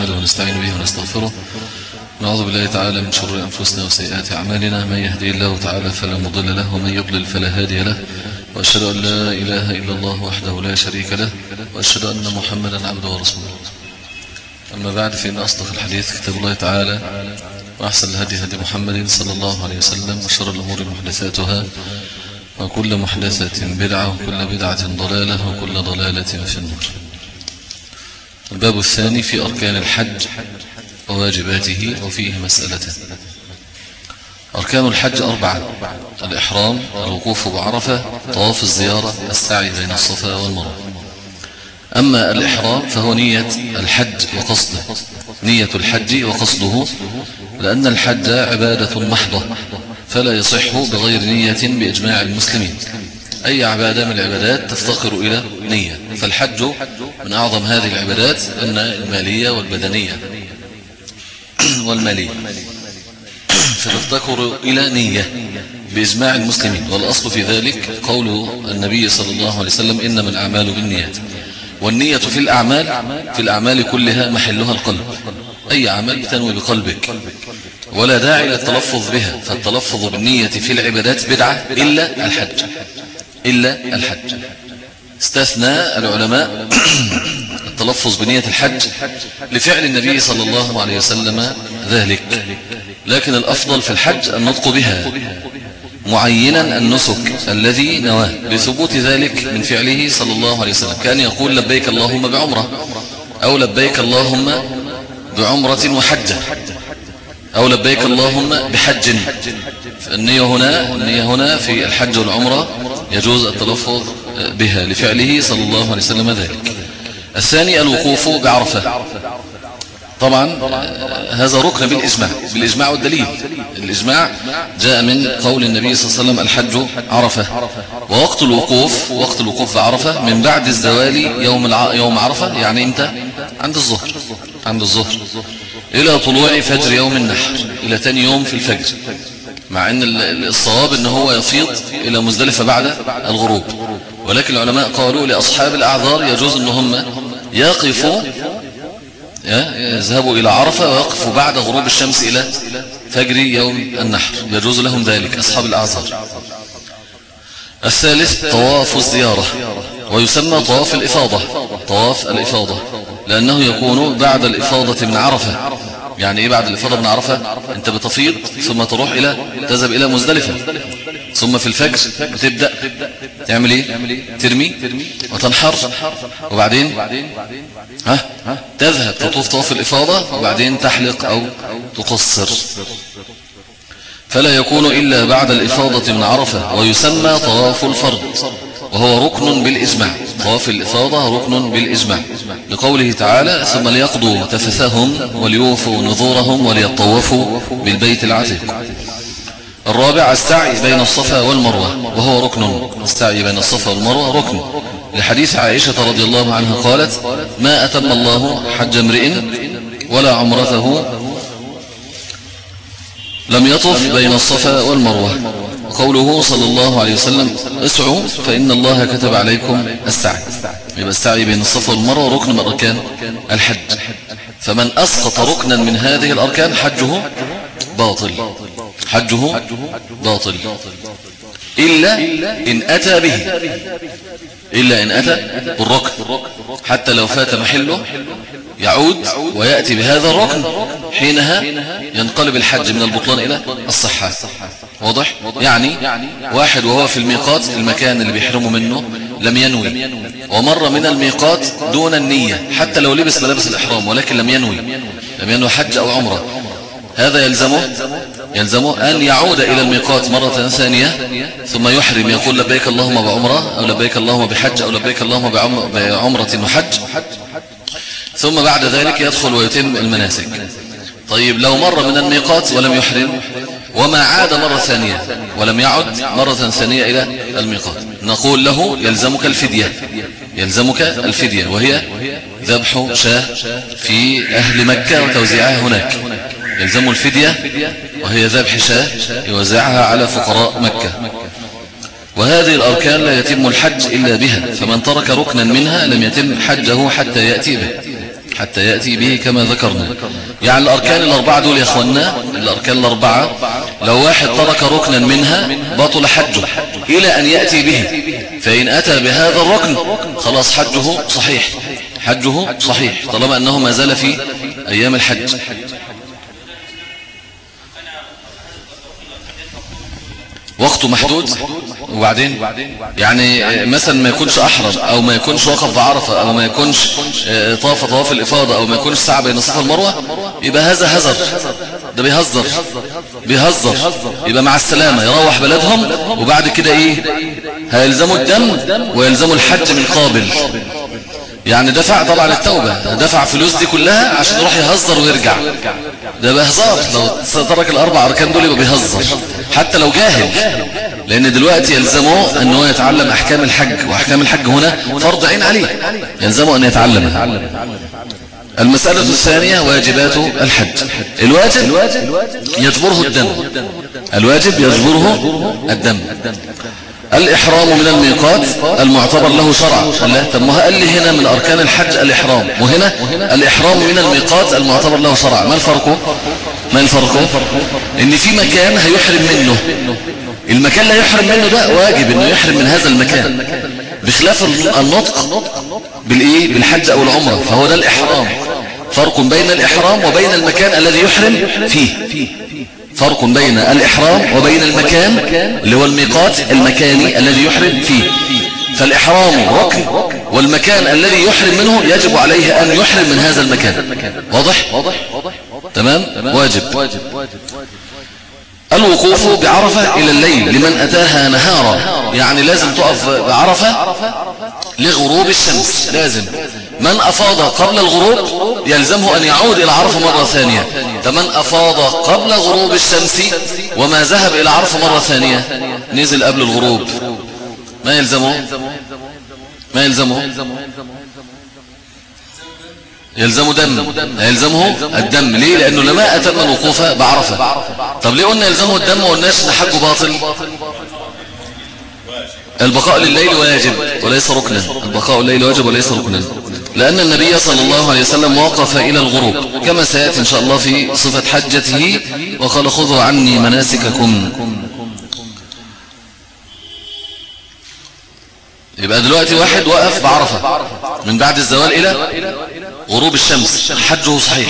نحمده ونستعين به ونستغفره. نعوذ بالله تعالى من شرور أنفسنا وسيئات أعمالنا. من يهدي الله تعالى فلا مضل له ومن يضلل فلا هادي له. وأشهد أن لا إله إلا الله وحده لا شريك له وأشهد أن محمدا عبده ورسوله. أما بعد فإن أصدق الحديث كتاب الله تعالى وأحسن الهدي هدي محمد صلى الله عليه وسلم وشر الأمور محدثاتها وكل محدثة بدعة وكل بدعة ضلالة وكل ضلالة في النار. الباب الثاني في أركان الحج وواجباته وفيه مسألة. أركان الحج أربعة الإحرام الوقوف بعرفة طواف الزيارة السعي بين الصفا والمروة. أما الإحرام فهو نية الحج وقصده نية الحج وقصده لأن الحج عبادة محضة فلا يصح بغير نية بإجماع المسلمين. أي عبادة من العبادات تفتقر إلى نية. فالحج من أعظم هذه العبادات أن المالية والبدنية. والمالية. فتفتقر إلى نية بإجماع المسلمين. والأصل في ذلك قول النبي صلى الله عليه وسلم إنما الأعمال بالنيات. والنية في الأعمال في الأعمال كلها محلها القلب. أي عمل تنوي بقلبك. ولا داعي للتلفظ بها. فالتلفظ بالنية في العبادات بدعة إلا الحج. إلا الحج. استثنى العلماء التلفظ بنية الحج لفعل النبي صلى الله عليه وسلم ذلك. لكن الأفضل في الحج النطق بها. معينا النسك الذي نواه لثبوت ذلك من فعله صلى الله عليه وسلم. كان يقول لبيك اللهم بعمرة أو لبيك اللهم بعمرة وحجة أو لبيك اللهم بحج. فالنية هنا النية هنا في الحج والعمرة يجوز التلفظ بها لفعله صلى الله عليه وسلم ذلك. الثاني الوقوف بعرفة. طبعا هذا ركن بالإجماع بالإجماع والدليل. الإجماع جاء من قول النبي صلى الله عليه وسلم الحج عرفة. ووقت الوقوف وقت الوقوف بعرفة من بعد الزوال يوم. يوم عرفة يعني إمتى عند الظهر عند الظهر. إلى طلوع فجر يوم النحر إلى تاني يوم في الفجر. مع إن الصواب إن هو يفيض إلى مزدلفة بعد الغروب. ولكن العلماء قالوا لأصحاب الأعذار يجوز إن هم يقفوا يذهبوا إلى عرفة ويقفوا بعد غروب الشمس إلى فجر يوم النحر. يجوز لهم ذلك أصحاب الأعذار. الثالث طواف الزيارة. ويسمى طواف الإفاضة. طواف الإفاضة لأنه يكون بعد الإفاضة من عرفة. يعني إيه بعد الإفاضة من عرفة؟ أنت بتفيض ثم تروح إلى تذهب إلى مزدلفة. ثم في الفجر بتبدأ تعمل إيه؟ ترمي وتنحر. وبعدين؟ ها؟ تذهب تطوف طواف الإفاضة وبعدين تحلق أو تقصر. فلا يكون إلا بعد الإفاضة من عرفة ويسمى طواف الفرض وهو ركن بالإجماع. طواف الإفاضة ركن بالإجماع. لقوله تعالى ثم ليقضوا تفثهم وليوفوا نذورهم وليطوفوا بالبيت العتيق. الرابع السعي بين الصفا والمروة. وهو ركن. السعي بين الصفا والمروة ركن. لحديث عائشة رضي الله عنها قالت ما أتم الله حج امرئ ولا عمرته لم يطف بين الصفا والمروة. قوله صلى الله عليه وسلم اسعوا فإن الله كتب عليكم السعي. يبقى السعي بين الصفا والمروة ركن من أركان الحج. فمن أسقط ركنا من هذه الأركان حجه باطل. حجه باطل. إلا إن أتى به. إلا إن أتى بالركن. حتى لو فات محله يعود ويأتي بهذا الركن حينها ينقلب الحج من البطلان إلى الصحة. واضح؟ يعني واحد وهو في الميقات المكان اللي بيحرمه منه لم ينوي. ومر من الميقات دون النية حتى لو لبس ملابس الإحرام ولكن لم ينوي. لم ينوي. حج أو عمرة. هذا يلزمه؟ يلزمه. أن يعود إلى الميقات مرة ثانية ثم يحرم يقول لبيك اللهم بعمرة أو لبيك اللهم بحج أو لبيك اللهم بعمرة وحج ثم بعد ذلك يدخل ويتم المناسك. طيب لو مر من الميقات ولم يحرم وما عاد مرة ثانية ولم يعد مرة ثانية إلى الميقات. نقول له يلزمك الفدية. يلزمك الفدية وهي ذبح شاة في أهل مكة وتوزيعها هناك. يلزم الفدية وهي ذبح شاة يوزعها على فقراء مكة. وهذه الأركان لا يتم الحج إلا بها فمن ترك ركنا منها لم يتم حجه حتى يأتي به. حتى يأتي به كما ذكرنا. يعني الأركان الأربعة دول يا أخوانا الأركان الأربعة لو واحد ترك ركنا منها بطل حجه إلى أن يأتي به. فإن أتى بهذا الركن خلاص حجه صحيح. حجه صحيح طالما أنه ما زال في أيام الحج. وقته محدود. وبعدين يعني مثلا ما يكونش أحرم أو ما يكونش وقف بعرفة أو ما يكونش آه، طاف طواف الإفاضة أو ما يكونش سعى بين الصفا والمروة يبقى هذا هزر. ده بيهزر. بيهزر. يبقى مع السلامة. يروح بلدهم وبعد كده إيه؟ هيلزموا الدم ويلزموا الحج من قابل. يعني دفع طبعا التوبة. دفع فلوس دي كلها عشان يروح يهزر ويرجع. ده بهزار لو ترك الأربع أركان دول يبقى بيهزر. حتى لو جاهل. لأن دلوقتي يلزمه أنه يتعلم أحكام الحج. وأحكام الحج هنا فرض عين عليه يلزمه أن يتعلمها المسألة الثانية واجبات الحج. الواجب يجبره الدم. الواجب يجبره الدم. الإحرام من الميقات المعتبر له شرع. الله طب ما قال لي هنا من أركان الحج الإحرام. وهنا الإحرام من الميقات المعتبر له شرع. ما الفرق؟ ما الفرق؟ إن في مكان هيحرم منه. المكان لا يحرم منه ده واجب إنه يحرم من هذا المكان. بخلاف النطق بالإيه؟ بالحج أو العمرة. فهو ده الإحرام. فرق بين الإحرام وبين المكان الذي يحرم فيه. فرق بين الإحرام وبين المكان اللي هو الميقات المكاني الذي يحرم فيه فالإحرام ركن والمكان الذي يحرم منه يجب عليه أن يحرم من هذا المكان واضح؟ تمام؟ واجب الوقوف بعرفة إلى الليل لمن أتاها نهارا. يعني لازم تقف بعرفة لغروب الشمس. لازم. من أفاض قبل الغروب يلزمه أن يعود إلى عرفة مرة ثانية. فمن أفاض قبل غروب الشمس وما ذهب إلى عرفة مرة ثانية نزل قبل الغروب. ما يلزمه؟ ما يلزمه؟ يلزمه دم. يلزمه الدم. ليه؟ لأنه لما أتم الوقوف بعرفة. طب ليه قلنا يلزمه الدم وقلناش نحجه باطل؟ البقاء لليل واجب وليس ركنا. البقاء الليل واجب وليس ركنا. لأن النبي صلى الله عليه وسلم وقف إلى الغروب كما سيأتي إن شاء الله في صفة حجته وقال خذوا عني مناسككم. يبقى دلوقتي واحد وقف بعرفة. من بعد الزوال إلى غروب الشمس. حجه صحيح.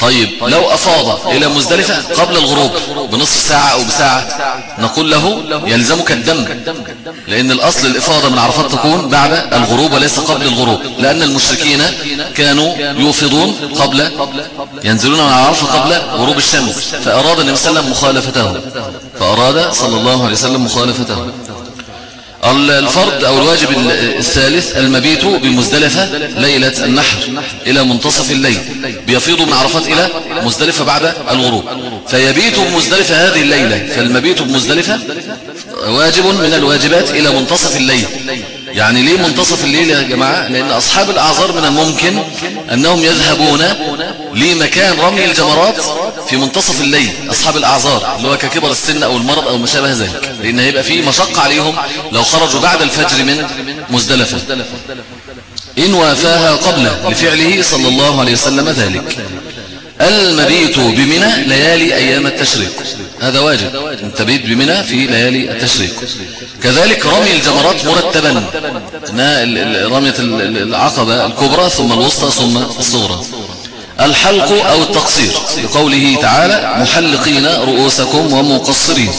طيب لو أفاض إلى مزدلفة قبل الغروب بنصف ساعة أو بساعة نقول له يلزمك الدم لأن الأصل الإفاضة من عرفات تكون بعد الغروب وليس قبل الغروب لأن المشركين كانوا يوفضون قبل ينزلون من عرفة قبل غروب الشمس فأراد النبي صلى الله عليه وسلم مخالفته فأراد صلى الله عليه وسلم مخالفته. الفرض أو الواجب الثالث المبيت بمزدلفة ليلة النحر إلى منتصف الليل بيفيض من عرفات إلى مزدلفة بعد الغروب. فيبيت بمزدلفة هذه الليلة فالمبيت بمزدلفة واجب من الواجبات إلى منتصف الليل. يعني ليه منتصف الليل يا جماعة؟ لأن أصحاب الأعذار من الممكن أنهم يذهبون لمكان رمي الجمرات في منتصف الليل أصحاب الأعذار اللي هو ككبر السن أو المرض أو ما شابه ذلك. لأن هيبقى فيه مشقة عليهم لو خرجوا بعد الفجر من مزدلفة. إن وافاها قبله لفعله صلى الله عليه وسلم ذلك. المبيت بمنى ليالي أيام التشريق. هذا واجب. أنت بيت بمنى في ليالي التشريق. كذلك رمي الجمرات مرتبا. رمية العقبة الكبرى ثم الوسطى ثم الصغرى. الحلق أو التقصير. لقوله تعالى محلقين رؤوسكم ومقصرين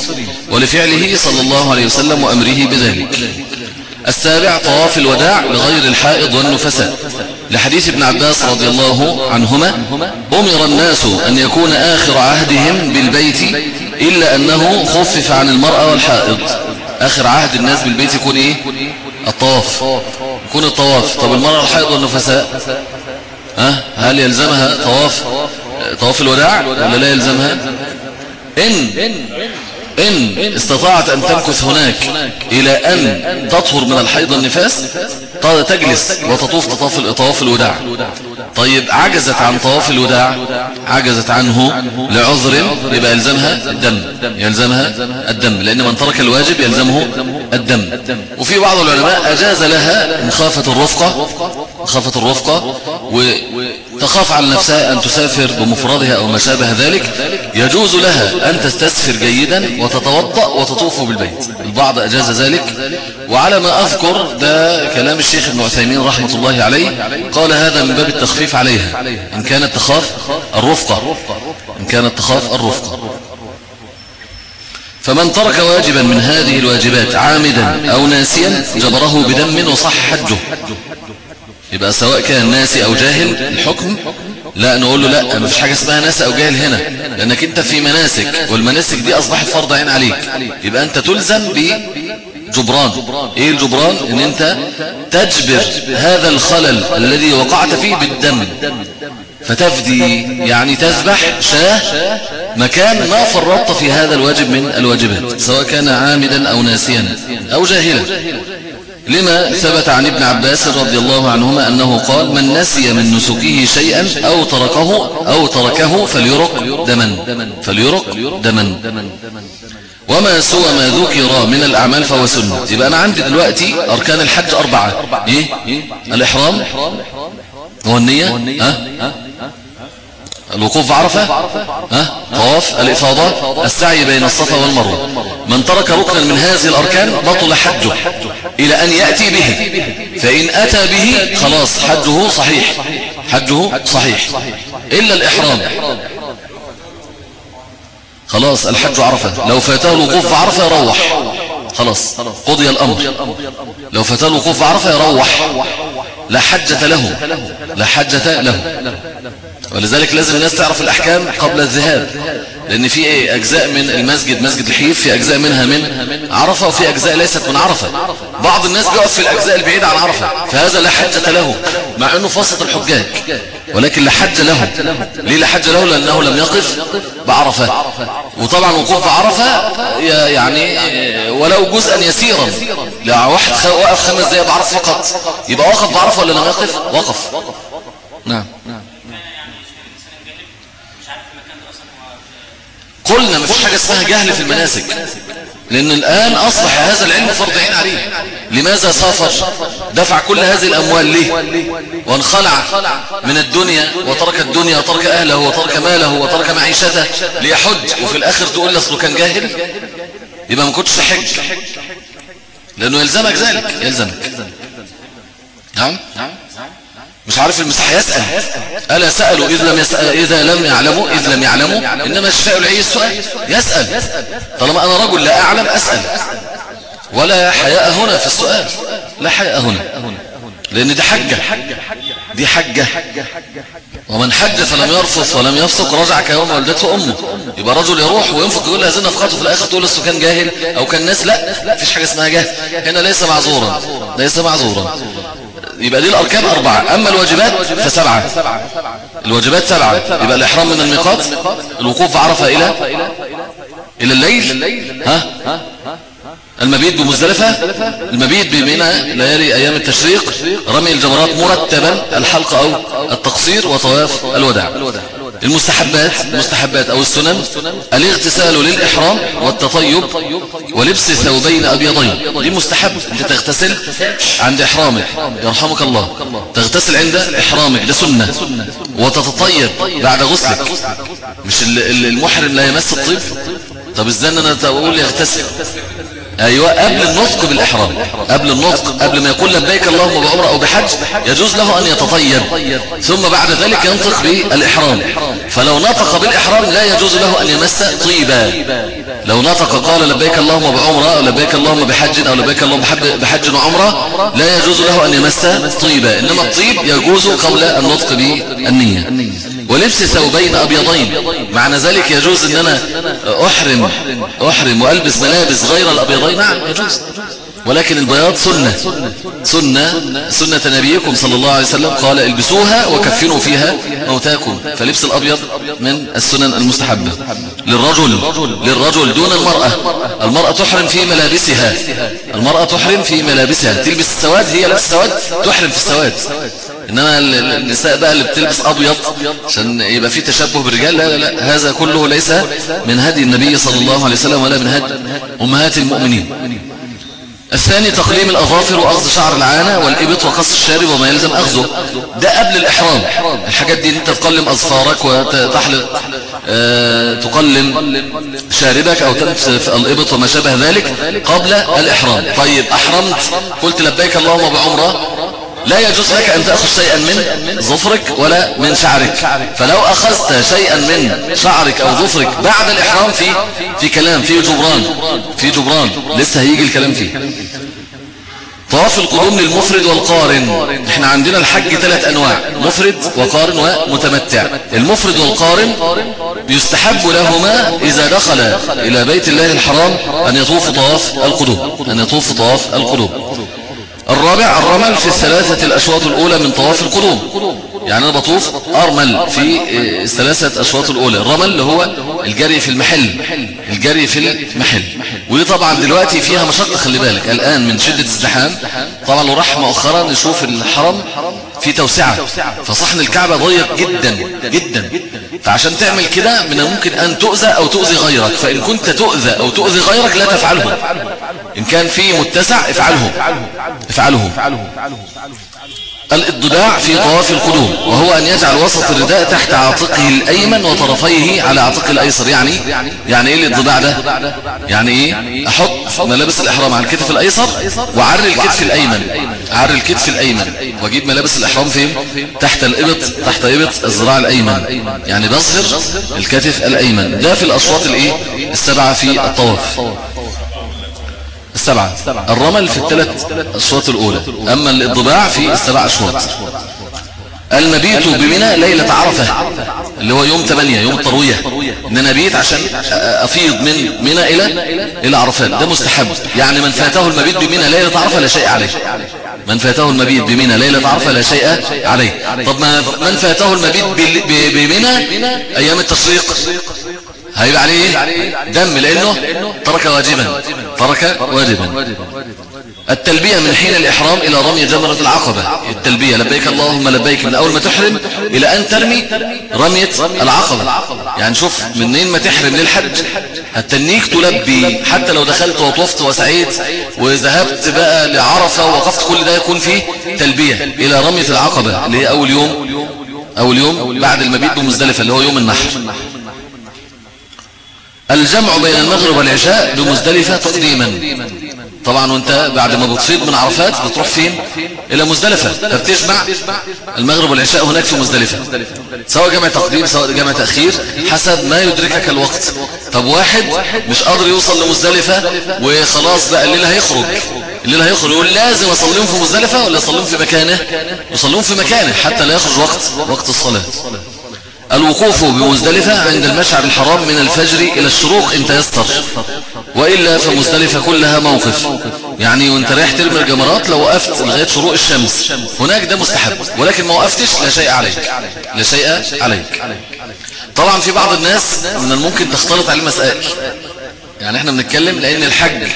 ولفعله صلى الله عليه وسلم وأمره بذلك. السابع طواف الوداع لغير الحائض والنفساء. لحديث ابن عباس رضي الله عنهما أمر الناس أن يكون آخر عهدهم بالبيت إلا أنه خفف عن المرأة والحائض. آخر عهد الناس بالبيت يكون إيه؟ الطواف. يكون الطواف. طب المرأة الحائض والنفساء؟ ها؟ هل يلزمها طواف؟ طواف الوداع ولا لا يلزمها؟ إن إن استطاعت أن تمكث هناك إلى أن تطهر من الحيض النفاس تجلس وتطوف طواف الوداع. طيب عجزت عن طواف الوداع عجزت عنه لعذر يبقى يلزمها الدم يلزمها الدم لأن من ترك الواجب يلزمه الدم. وفي بعض العلماء أجاز لها إن خافت الرفقة خافت الرفقة وتخاف على نفسها أن تسافر بمفردها أو ما شابه ذلك. يجوز لها أن تستسفر جيدا وتتوضأ وتطوف بالبيت. البعض أجاز ذلك. وعلى ما أذكر ده كلام الشيخ ابن عثيمين رحمة الله عليه. قال هذا من باب التخفيف عليها. إن كانت تخاف الرفقة. إن كانت تخاف الرفقة. فمن ترك واجبا من هذه الواجبات عامدا أو ناسيا جبره بدم وصح حجه. يبقى سواء كان ناسي أو جاهل الحكم لا نقول له لا ما فيش حاجة اسمها ناسي أو جاهل هنا لأنك أنت في مناسك والمناسك دي أصبحت فرض عين عليك. يبقى أنت تلزم بجبران إيه الجبران إن أنت تجبر هذا الخلل الذي وقعت فيه بالدم. فتفدي يعني تذبح شاه مكان ما فرطت في هذا الواجب من الواجبات سواء كان عامدا أو ناسيا أو جاهلا. لما ثبت عن ابن عباس رضي الله عنهما أنه قال من نسي من نسكه شيئا أو تركه أو تركه فليرق دما فليرق دما. وما سوى ما ذكر من الأعمال فهو سنة. يبقى أنا عندي دلوقتي أركان الحج أربعة. إيه؟ الإحرام؟ هو النية؟ ها؟ الوقوف عرفة؟ ها؟ طواف؟ الإفاضة؟ السعي بين الصفا والمروة. من ترك ركنا من هذه الأركان بطل حجه إلى أن يأتي به. فإن أتى به خلاص حجه صحيح. حجه صحيح. إلا الإحرام. خلاص الحج عرفة. لو فاته الوقوف عرفة يروح. خلاص قضي الأمر. لو فاته الوقوف عرفة يروح. لا حجة له. لا حجة له. ولذلك لازم الناس تعرف الأحكام قبل الذهاب. لأن في إيه؟ أجزاء من المسجد مسجد الحيف في أجزاء منها من عرفة وفي أجزاء ليست من عرفة. بعض الناس بيقف في الأجزاء البعيدة عن عرفة. فهذا لا حجة له مع أنه فاسط الحجاج. ولكن لا حج له. ليه لا حج له؟ لأنه لم يقف بعرفة. وطبعا وقوف بعرفة يعني ولو جزءا يسيرا. لا واحد وقف خمس دقائق بعرفة فقط. يبقى وقف بعرفة ولا لم يقف؟ وقف. نعم. قلنا ما فيش حاجة اسمها جهل في المناسك. لأن الآن أصبح هذا العلم فرض عين عليه. لماذا سافر؟ دفع كل هذه الأموال ليه؟ وانخلع من الدنيا وترك الدنيا وترك أهله وترك ماله وترك معيشته ليحج. وفي الآخر تقول لي أصله كان جاهل؟ يبقى ما كنتش تحج لأنه يلزمك ذلك. يلزمك. نعم؟ مش عارف المسيح يسأل. ألا سألوا؟ إذا لم, يسأل إذا لم يعلموا إذ لم يعلموا. إنما الشفاء العي السؤال. يسأل. طالما أنا رجل لا أعلم أسأل. ولا حياء هنا في السؤال. لا حياء هنا. لأن دي حجة. دي حجة. ومن حج فلم يرفض ولم يفسق رجع كيوم ولدته أمه. يبقى رجل يروح وينفق يقول هذه نفقاته في الآخر تقول لسه كان جاهل أو كان ناس. لا فيش حاجة اسمها جاهل. هنا ليس معذورا. ليس معذورا. يبقى دي الأركان أربعة. أما الواجبات فسبعة. الواجبات سبعة. يبقى الإحرام من الميقات الوقوف عرفة إلى إلى الليل. ها؟ المبيت بمزدلفة. المبيت بمنى ليالي أيام التشريق. رمي الجمرات مرتبا. الحلق أو التقصير وطواف الوداع. المستحبات المستحبات أو السنن الاغتسال للإحرام والتطيب ولبس ثوبين أبيضين. دي مستحب أنت تغتسل عند إحرامك يرحمك الله. تغتسل عند إحرامك ده سنة. وتتطيب بعد غسلك. مش المحرم لا يمس الطيب؟ طب إزاي أنا أقول يغتسل؟ أيوه قبل النطق بالإحرام. قبل النطق قبل ما يقول لبيك اللهم بعمره أو بحج يجوز له أن يتطيب. ثم بعد ذلك ينطق بالإحرام. فلو نطق بالإحرام لا يجوز له أن يمس طيبا. لو نطق قال لبيك اللهم بعمرة أو لبيك اللهم بحج أو لبيك اللهم بحج وعمرة لا يجوز له أن يمس طيبا إنما الطيب يجوز قبل النطق بالنية. ولبس ثوبين أبيضين. معنى ذلك يجوز إن أنا أحرم أحرم وألبس ملابس غير الأبيضين؟ نعم يجوز. ولكن البياض سنة. سنة. سنة نبيكم صلى الله عليه وسلم. قال البسوها وكفنوا فيها موتاكم. فلبس الأبيض من السنن المستحبة. للرجل. للرجل دون المرأة. المرأة تحرم في ملابسها. المرأة تحرم في ملابسها. تلبس السواد. هي لبس السواد تحرم في السواد. إنما النساء بقى اللي بتلبس أبيض عشان يبقى في تشبه بالرجال. لا لا لا. هذا كله ليس من هدي النبي صلى الله عليه وسلم ولا من هدي أمهات المؤمنين. الثاني تقليم الأظافر وأخذ شعر العانة والإبط وقص الشارب وما يلزم أخذه. ده قبل الإحرام. الحاجات دي أنت تقلم أظفارك وتحلق أه تقلم شاربك أو تنف الإبط وما شابه ذلك قبل الإحرام. طيب أحرمت. قلت لبيك اللهم بعمرة. لا يجوز لك أن تأخذ شيئا من ظفرك ولا من شعرك. فلو أخذت شيئا من شعرك أو ظفرك بعد الإحرام في في كلام في جبران في جبران لسه هيجي الكلام فيه. طواف القدوم للمفرد والقارن. إحنا عندنا الحج ثلاث أنواع مفرد وقارن ومتمتع. المفرد والقارن يستحب لهما إذا دخل إلى بيت الله الحرام أن يطوف طواف القدوم أن يطوف طواف القدوم. الرابع الرمل في الثلاثة الأشواط الأولى من طواف القدوم. يعني أنا بطوف أرمل في الثلاثة أشواط الأولى. الرمل اللي هو الجري في المحل الجري في المحل. ودي طبعا دلوقتي فيها مشقة خلي بالك. الآن من شدة الزحام طبعا لو راح مؤخرا نشوف الحرم في توسعة. فصحن الكعبة ضيق جدا جدا. فعشان تعمل كده من الممكن أن تؤذى أو تؤذي غيرك. فإن كنت تؤذى أو تؤذي غيرك لا تفعله. إن كان في متسع افعله. افعله. الإضداع في طواف القدوم وهو أن يجعل وسط الرداء تحت عاتقه الأيمن وطرفيه على عاتقه الأيسر. يعني يعني إيه الإضداع ده؟ يعني إيه؟ أحط ملابس الإحرام على الكتف الأيسر وعري الكتف الأيمن. عري الكتف الأيمن وأجيب ملابس الإحرام فين؟ تحت الإبط تحت إبط الذراع الأيمن. يعني بظهر الكتف الأيمن. ده في الأشواط الإيه؟ السبعة في الطواف. السبعة. الرمل في الثلاث أشواط الأولى. أما الإضباع في السبع أشواط. المبيت بمنى ليلة عرفة اللي هو يوم 8 يوم التروية. إن أنا بيت عشان أفيض من منى إلى إلى عرفات. ده مستحب. يعني من فاته المبيت بمنى ليلة عرفة لا شيء عليه. من فاته المبيت بمنى ليلة عرفة لا شيء عليه. طب من فاته المبيت بمنى أيام التشريق هيبقى عليه دم لأنه ترك واجبا. ترك واجبا. التلبية من حين الإحرام إلى رمي جمرة العقبة. التلبية لبيك اللهم لبيك من أول ما تحرم إلى أن ترمي رمية العقبة. يعني شوف منين ما تحرم للحج. هتنيك تلبي حتى لو دخلت وطفت وسعيت وذهبت بقى لعرفة ووقفت كل ده يكون فيه تلبية إلى رمية العقبة. اللي هي أول يوم أول يوم بعد المبيت بمزدلفة اللي هو يوم النحر. الجمع بين المغرب والعشاء بمزدلفة تقديما. طبعا وانت بعد ما بتصيد من عرفات بتروح فين؟ إلى مزدلفة. فبتجمع المغرب والعشاء هناك في مزدلفة. سواء جمع تقديم سواء جمع تأخير حسب ما يدركك الوقت. طب واحد مش قادر يوصل لمزدلفة وخلاص بقى الليل هيخرج. الليل هيخرج. يقول لازم أصليهم في مزدلفة ولا أصليهم في مكانه؟ يصليهم في مكانه حتى لا يخرج وقت وقت الصلاة. الوقوف بمزدلفة عند المشعر الحرام من الفجر إلى الشروق إن تيسر. وإلا فمزدلفة كلها موقف. يعني وانت رايح ترمي الجمرات لو وقفت لغاية شروق الشمس. هناك ده مستحب. ولكن ما وقفتش لا شيء عليك. لا شيء عليك. طبعا في بعض الناس من الممكن تختلط على المسائل. يعني إحنا بنتكلم لأن الحج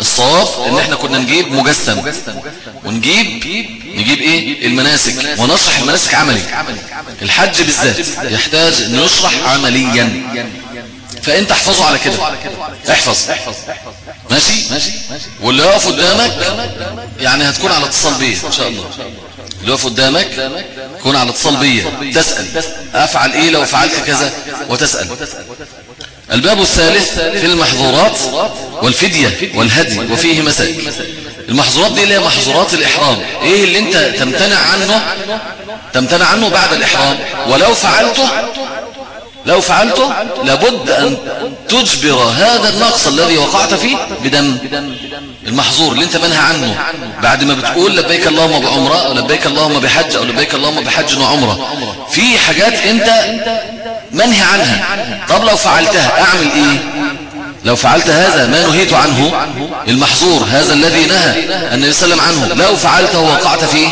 الصواب إن إحنا كنا نجيب مجسم. ونجيب نجيب إيه؟ المناسك. ونشرح المناسك عملي. الحج بالذات يحتاج إن يشرح عمليا. فانت احفظه على كده. احفظ. ماشي؟ واللي يقف قدامك يعني هتكون على اتصال بيه إن شاء الله. اللي يقف قدامك تكون على اتصال بيه. تسأل. أفعل إيه لو فعلت كذا؟ وتسأل. الباب الثالث في المحظورات والفدية والهدي وفيه مسائل المحظورات دي اللي هي محظورات الإحرام. إيه اللي أنت تمتنع عنه؟ تمتنع عنه بعد الإحرام. ولو فعلته لو فعلته لابد أن تجبر هذا النقص الذي وقعت فيه بدم. المحظور اللي أنت منهى عنه بعد ما بتقول لبيك اللهم بعمرة أو لبيك اللهم بحج أو لبيك اللهم بحج وعمرة. في حاجات أنت منهي عنها. طب لو فعلتها أعمل إيه؟ لو فعلت هذا ما نهيت عنه المحظور هذا الذي نهى النبي صلى الله عليه وسلم عنه. لو فعلته ووقعت فيه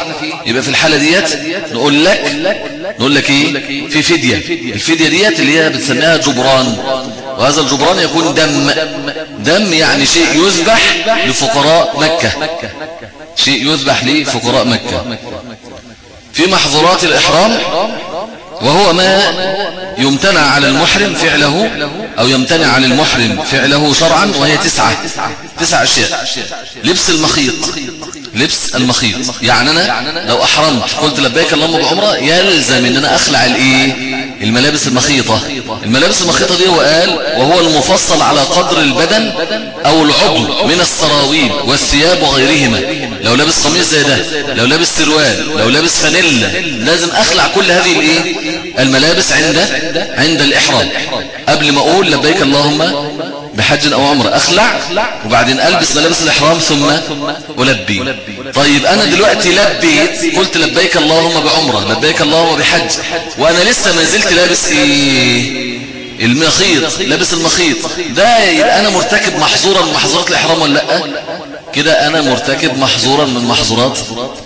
يبقى في الحالة ديت نقول لك نقول لك إيه؟ في فدية. الفدية ديت اللي هي بتسميها جبران. وهذا الجبران يكون دم. دم يعني شيء يذبح لفقراء مكة. شيء يذبح لفقراء مكة. في محظورات الإحرام وهو ما يمتنع على المحرم فعله أو يمتنع على المحرم فعله شرعا وهي تسعة. تسع أشياء. لبس المخيط. لبس المخيط. يعني أنا لو أحرمت قلت لبيك اللهم بعمرة يلزم أن أنا أخلع الإيه؟ الملابس المخيطة. الملابس المخيطة دي هو قال وهو المفصل على قدر البدن أو العضو من السراويل والثياب وغيرهما. لو لابس قميص زي ده لو لابس سروال لو لابس فانيلا لازم أخلع كل هذه الإيه؟ الملابس عند عند الإحرام. قبل ما أقول لبيك اللهم بحج أو عمرة أخلع وبعدين ألبس ملابس الإحرام ثم ألبي. طيب أنا دلوقتي لبيت قلت لبيك اللهم بعمرة لبيك اللهم بحج وأنا لسه ما زلت لابس إيه؟ المخيط لابس المخيط. ده يبقى أنا مرتكب محظورا من محظورات الإحرام ولا لأ؟ كده أنا مرتكب محظورا من محظورات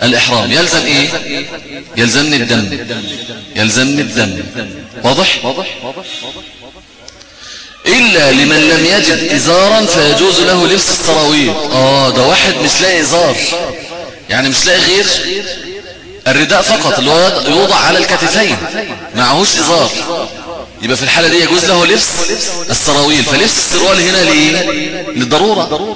الإحرام. يلزم إيه؟ يلزمني الدم. يلزمني الدم. واضح؟ إلا لمن لم يجد إزارا فيجوز له لبس السراويل آه ده واحد مش لاقي إزار. يعني مش لاقي غير الرداء فقط اللي هو يوضع على الكتفين. معهوش إزار. يبقى في الحالة دي يجوز له لبس السراويل فلبس السروال هنا ليه للضرورة.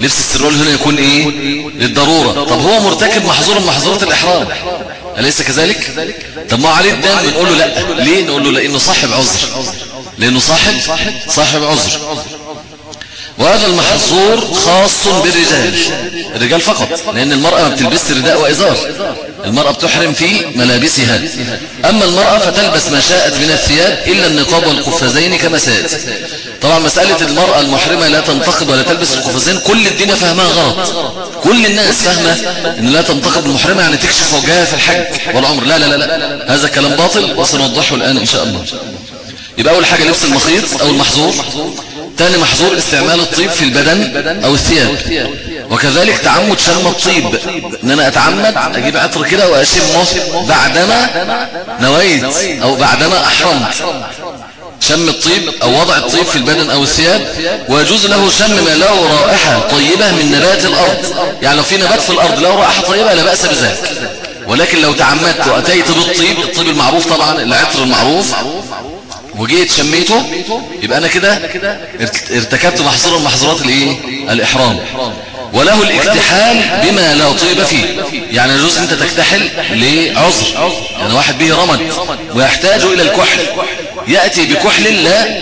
لبس السروال هنا يكون إيه؟ للضرورة. طب هو مرتكب محظور من محظورات الإحرام. أليس كذلك؟ طب ما عليه الدم نقول له لا. ليه نقول له لأنه صاحب عذر. لأنه صاحب صاحب عذر. وهذا المحظور خاص بالرجال الرجال فقط لأن المرأة ما بتلبس رداء وإزار المرأة بتحرم في ملابسها. أما المرأة فتلبس ما شاءت من الثياب إلا النقاب والقفازين كما طبعا مسألة المرأة المحرمة لا تنتقب ولا تلبس القفازين كل الدنيا فهمها غلط. كل الناس فهمة أن لا تنتقب المحرمة يعني تكشف وجهها في الحج والعمر. لا لا لا, لا. هذا كلام باطل وسنوضحه الآن إن شاء الله. يبقى أول حاجة لبس المخيط أو المحظور. ثاني محظور استعمال الطيب في البدن أو الثياب. وكذلك تعمد شم الطيب. إن أنا أتعمد أجيب عطر كده واشمه بعدما نويت أو بعدما أحرمت. شم الطيب أو وضع الطيب في البدن أو الثياب ويجوز له شم ما له رائحة طيبة من نبات الأرض. يعني لو في نبات في الأرض له رائحة طيبة لا بأس بذلك. ولكن لو تعمدت وأتيت بالطيب الطيب المعروف طبعا العطر المعروف وجيت شميته يبقى أنا كده ارتكبت محظورا محظورات الإيه؟ الإحرام. وله الاكتحال بما لا طيب فيه. يعني يجوز أنت تكتحل لعذر. يعني واحد به رمد ويحتاج إلى الكحل. يأتي بكحل لا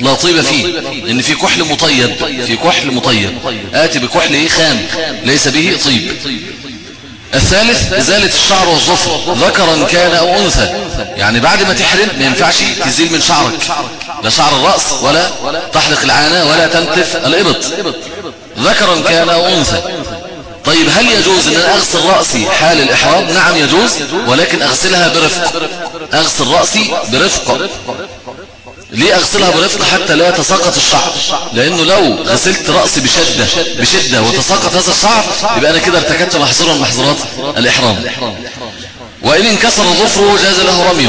لا طيب فيه. لأن في كحل مطيب في كحل مطيب. آتي بكحل إيه؟ خام. ليس به طيب. الثالث إزالة الشعر والظفر ذكرا كان أو أنثى. يعني بعد ما تحرم ما ينفعش تزيل من شعرك. لا شعر الرأس ولا تحلق العانة ولا تنتف الإبط. ذكرا كان أو أنثى. طيب هل يجوز أن أغسل رأسي حال الإحرام؟ نعم يجوز ولكن أغسلها برفق. أغسل رأسي برفق. ليه أغسلها برفق حتى لا يتساقط الشعر؟ لأنه لو غسلت رأسي بشدة بشدة وتساقط هذا الشعر يبقى أنا كده ارتكبت محظورا محظورات الإحرام. وإن انكسر ظفره جاز له رميه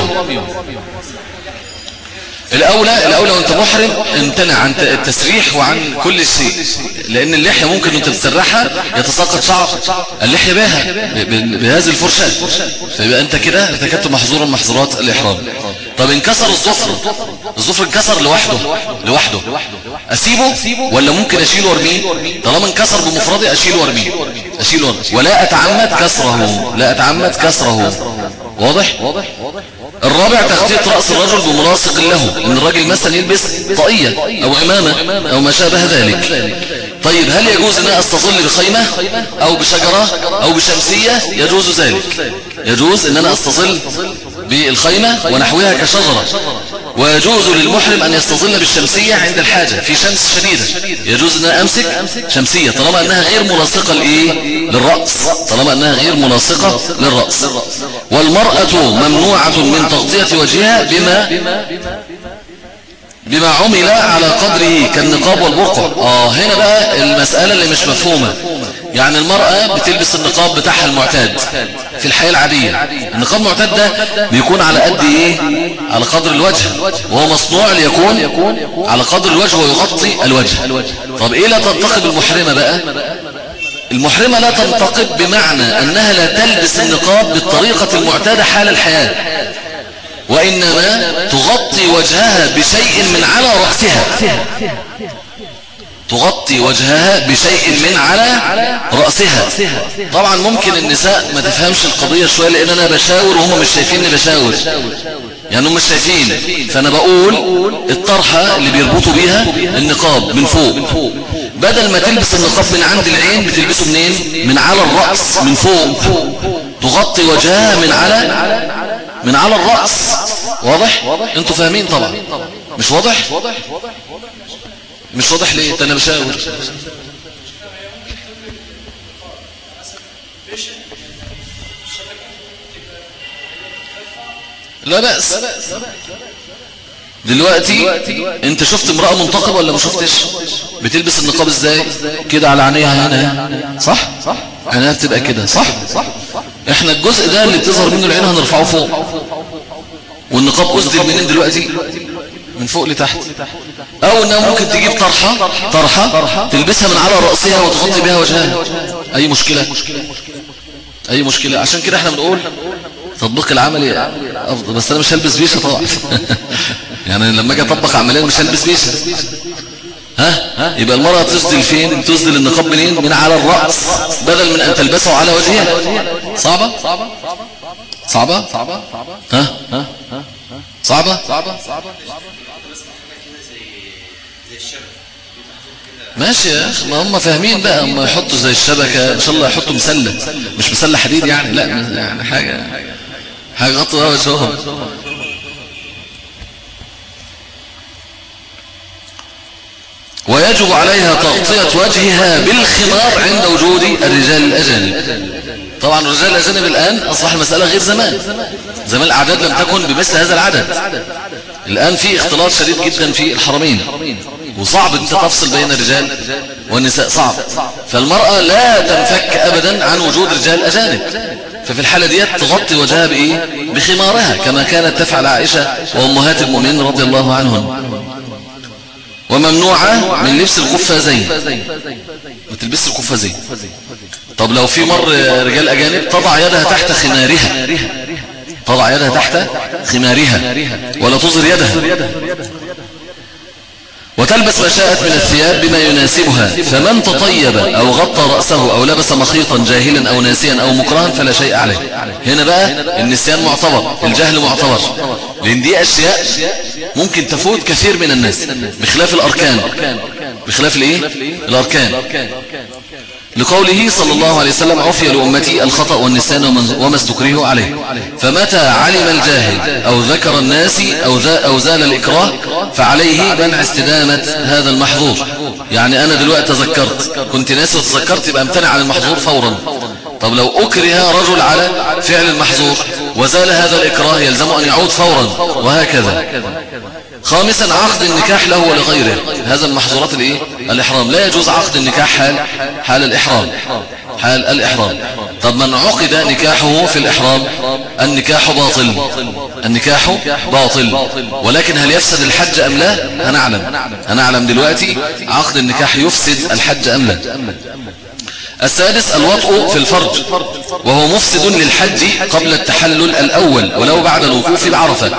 الأولى الأولى وأنت محرم امتنع عن التسريح وعن كل شيء. لأن اللحية ممكن وانت بتسرحها يتساقط شعر اللحية بها بهذه الفرشاة. فيبقى أنت كده ارتكبت محظورا محظورات الإحرام. طب انكسر الظفر. الظفر انكسر لوحده. لوحده. أسيبه ولا ممكن أشيله وأرميه؟ طالما انكسر بمفردي أشيله وأرميه. أشيله وأرميه. ولا أتعمد كسره. لا أتعمد كسره. واضح؟ الرابع تغطية رأس الرجل بملاصق له إن الرجل مثلا يلبس طاقية أو عمامة أو ما شابه ذلك. طيب هل يجوز أن أستظل بخيمة أو بشجرة أو بشمسية؟ يجوز ذلك. يجوز إن أنا أستظل بالخيمة ونحوها كشجرة. ويجوز للمحرم أن يستظل بالشمسية عند الحاجة في شمس شديدة. يجوز أن أمسك شمسية طالما أنها غير ملاصقة لإيه؟ للرأس. طالما أنها غير ملاصقة للرأس. والمرأة ممنوعة من تغطية وجهها بما بما عمل على قدره كالنقاب والبرقع. آه هنا بقى المسألة اللي مش مفهومة. يعني المرأة بتلبس النقاب بتاعها المعتاد في الحياة العادية. النقاب المعتاد ده بيكون على قد إيه؟ على قدر الوجه. وهو مصنوع ليكون على قدر الوجه ويغطي الوجه. طب إيه لا تنتقب المحرمة بقى؟ المحرمة لا تنتقب بمعنى إنها لا تلبس النقاب بالطريقة المعتادة حال الحياة. وإنما تغطي وجهها بشيء من على رأسها. تغطي وجهها بشيء من على رأسها. طبعا ممكن النساء ما تفهمش القضية شوية لأن أنا بشاور وهم مش شايفيني بشاور. يعني هم مش شايفين. فأنا بقول الطرحة اللي بيربطوا بيها النقاب من فوق. بدل ما تلبس النقاب من عند العين بتلبسه منين؟ من على الرأس من فوق. تغطي وجهها من على من على الرأس. واضح؟ أنتوا فاهمين طبعا. مش واضح؟ مش واضح ليه؟ أنا بشاور. لا بأس. دلوقتي أنت شفت امرأة منتقبة ولا ما شفتش؟ بتلبس النقاب إزاي؟ كده على عينيها هنا صح؟ عينيها بتبقى كده صح؟ إحنا الجزء ده اللي بتظهر منه العين هنرفعه فوق. والنقاب اسدل منين دلوقتي؟ من فوق لتحت. أو إنها ممكن تجيب طرحة طرحة تلبسها من على رأسها وتغطي بها وجهها. أي مشكلة؟ أي مشكلة؟ عشان كده إحنا بنقول تطبيق العملي أفضل. بس أنا مش هلبس بيشة طبعا. يعني لما أجي أطبق عمليا مش هلبس بيشة. ها؟ يبقى المرأة تسدل فين؟ تسدل النقاب منين؟ من على الرأس بدل من أن تلبسه على وجهها. صعبة؟ صعبة؟ صعبة؟ ها ها؟ صعبة؟ صعبة؟ ماشي يا أخي ما هم فاهمين بقى هم يحطوا زي الشبكة إن شاء الله يحطوا مسلة مش مسلة حديد يعني؟ لا يعني حاجة حاجة غطوا وجههم. ويجب عليها تغطية وجهها بالخمار عند وجود الرجال الأجانب. طبعا الرجال الأجانب الآن أصبح المسألة غير زمان. زمان الأعداد لم تكن بمثل هذا العدد. الآن في اختلاط شديد جدا في الحرمين. وصعب انت تفصل بين الرجال والنساء صعب. فالمرأة لا تنفك أبدا عن وجود رجال أجانب. ففي الحالة دي تغطي وجهها بإيه؟ بخمارها كما كانت تفعل عائشة وأمهات المؤمنين رضي الله عنهم وممنوعة من لبس القفازين. ما تلبس القفازين. طب لو في مر رجال أجانب تضع يدها تحت خمارها. تضع يدها تحت خمارها. ولا تظهر يدها. وتلبس ما شاءت من الثياب بما يناسبها فمن تطيب أو غطى رأسه أو لبس مخيطا جاهلا أو ناسيا أو مكرها فلا شيء عليه. هنا بقى النسيان معتبر الجهل معتبر. لأن دي أشياء ممكن تفوت كثير من الناس بخلاف الأركان. بخلاف الإيه؟ الأركان. لقوله صلى الله عليه وسلم عفي لأمتي الخطأ والنسيان وما استكره عليه. فمتى علم الجاهل أو ذكر الناس أو, أو زال الإكراه فعليه منع استدامة هذا المحظور. يعني أنا دلوقتي تذكرت كنت ناس وتذكرت يبقى امتنع عن المحظور فورا. طب لو أكره رجل على فعل المحظور وزال هذا الإكراه يلزم أن يعود فورا وهكذا. خامسا عقد النكاح له ولغيره. هذا المحظورات الإيه؟ الإحرام. لا يجوز عقد النكاح حال حال الإحرام. حال الإحرام. طب من عقد نكاحه في الإحرام النكاح باطل. النكاح باطل. ولكن هل يفسد الحج أم لا؟ هنعلم هنعلم دلوقتي عقد النكاح يفسد الحج أم لا. السادس الوطء في الفرج وهو مفسد للحج قبل التحلل الأول ولو بعد الوقوف بعرفة.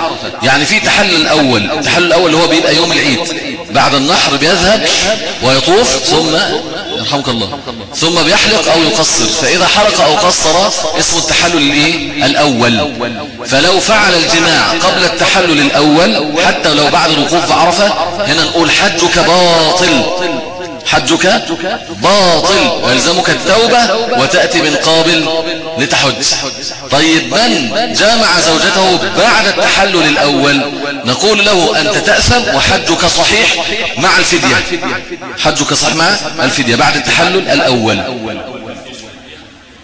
يعني في تحلل الأول التحلل الأول هو بيبقى يوم العيد بعد النحر بيذهب ويطوف ثم يرحمك الله ثم بيحلق أو يقصر. فإذا حلق أو قصر اسم التحلل الإيه؟ الأول. فلو فعل الجماع قبل التحلل الأول حتى لو بعد الوقوف بعرفة هنا نقول حجك باطل. حجك باطل ويلزمك التوبة وتأتي من قابل لتحج. طيب من جامع زوجته بعد التحلل الأول؟ نقول له أنت تأثم وحجك صحيح مع الفدية. حجك صحيح مع الفدية بعد التحلل الأول.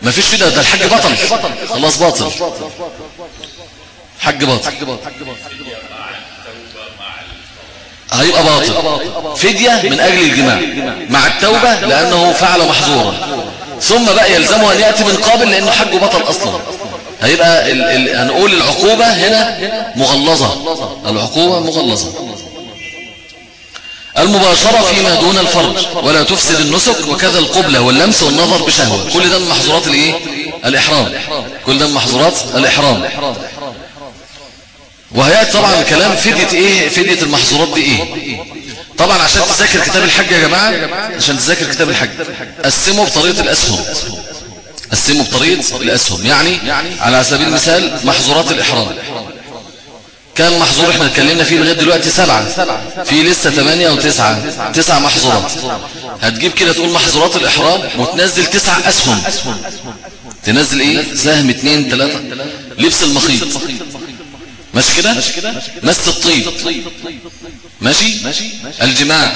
ما فيش فدية ده الحج بطل خلاص باطل. حج باطل. هيبقى باطل. فدية من أجل الجماع. مع التوبة لأنه فعل محظورا. ثم بقى يلزمه أن يأتي من قابل لأنه حجه بطل أصلا. هيبقى ال ال هنقول العقوبة هنا مغلظة. العقوبة مغلظة. المباشرة فيما دون الفرج. ولا تفسد النسك وكذا القبلة واللمس والنظر بشهوة. كل ده من محظورات الإيه؟ الإحرام. كل ده من محظورات الإحرام. وهيأتي طبعا الكلام فدية إيه؟ فدية المحظورات دي إيه؟ طبعا عشان تذاكر كتاب الحج يا جماعة عشان تذاكر كتاب الحج. قسمه بطريقة الأسهم. قسمه بطريقة الأسهم. يعني على سبيل المثال محظورات الإحرام. كان محظور إحنا اتكلمنا فيه لغاية دلوقتي سبعة. في لسه ثمانية أو تسعة. تسع محظورات. هتجيب كده تقول محظورات الإحرام وتنزل تسع أسهم. تنزل إيه؟ سهم اتنين تلاتة. لبس المخيط. ماشي كده؟ مس الطيب. ماشي؟ الجماع.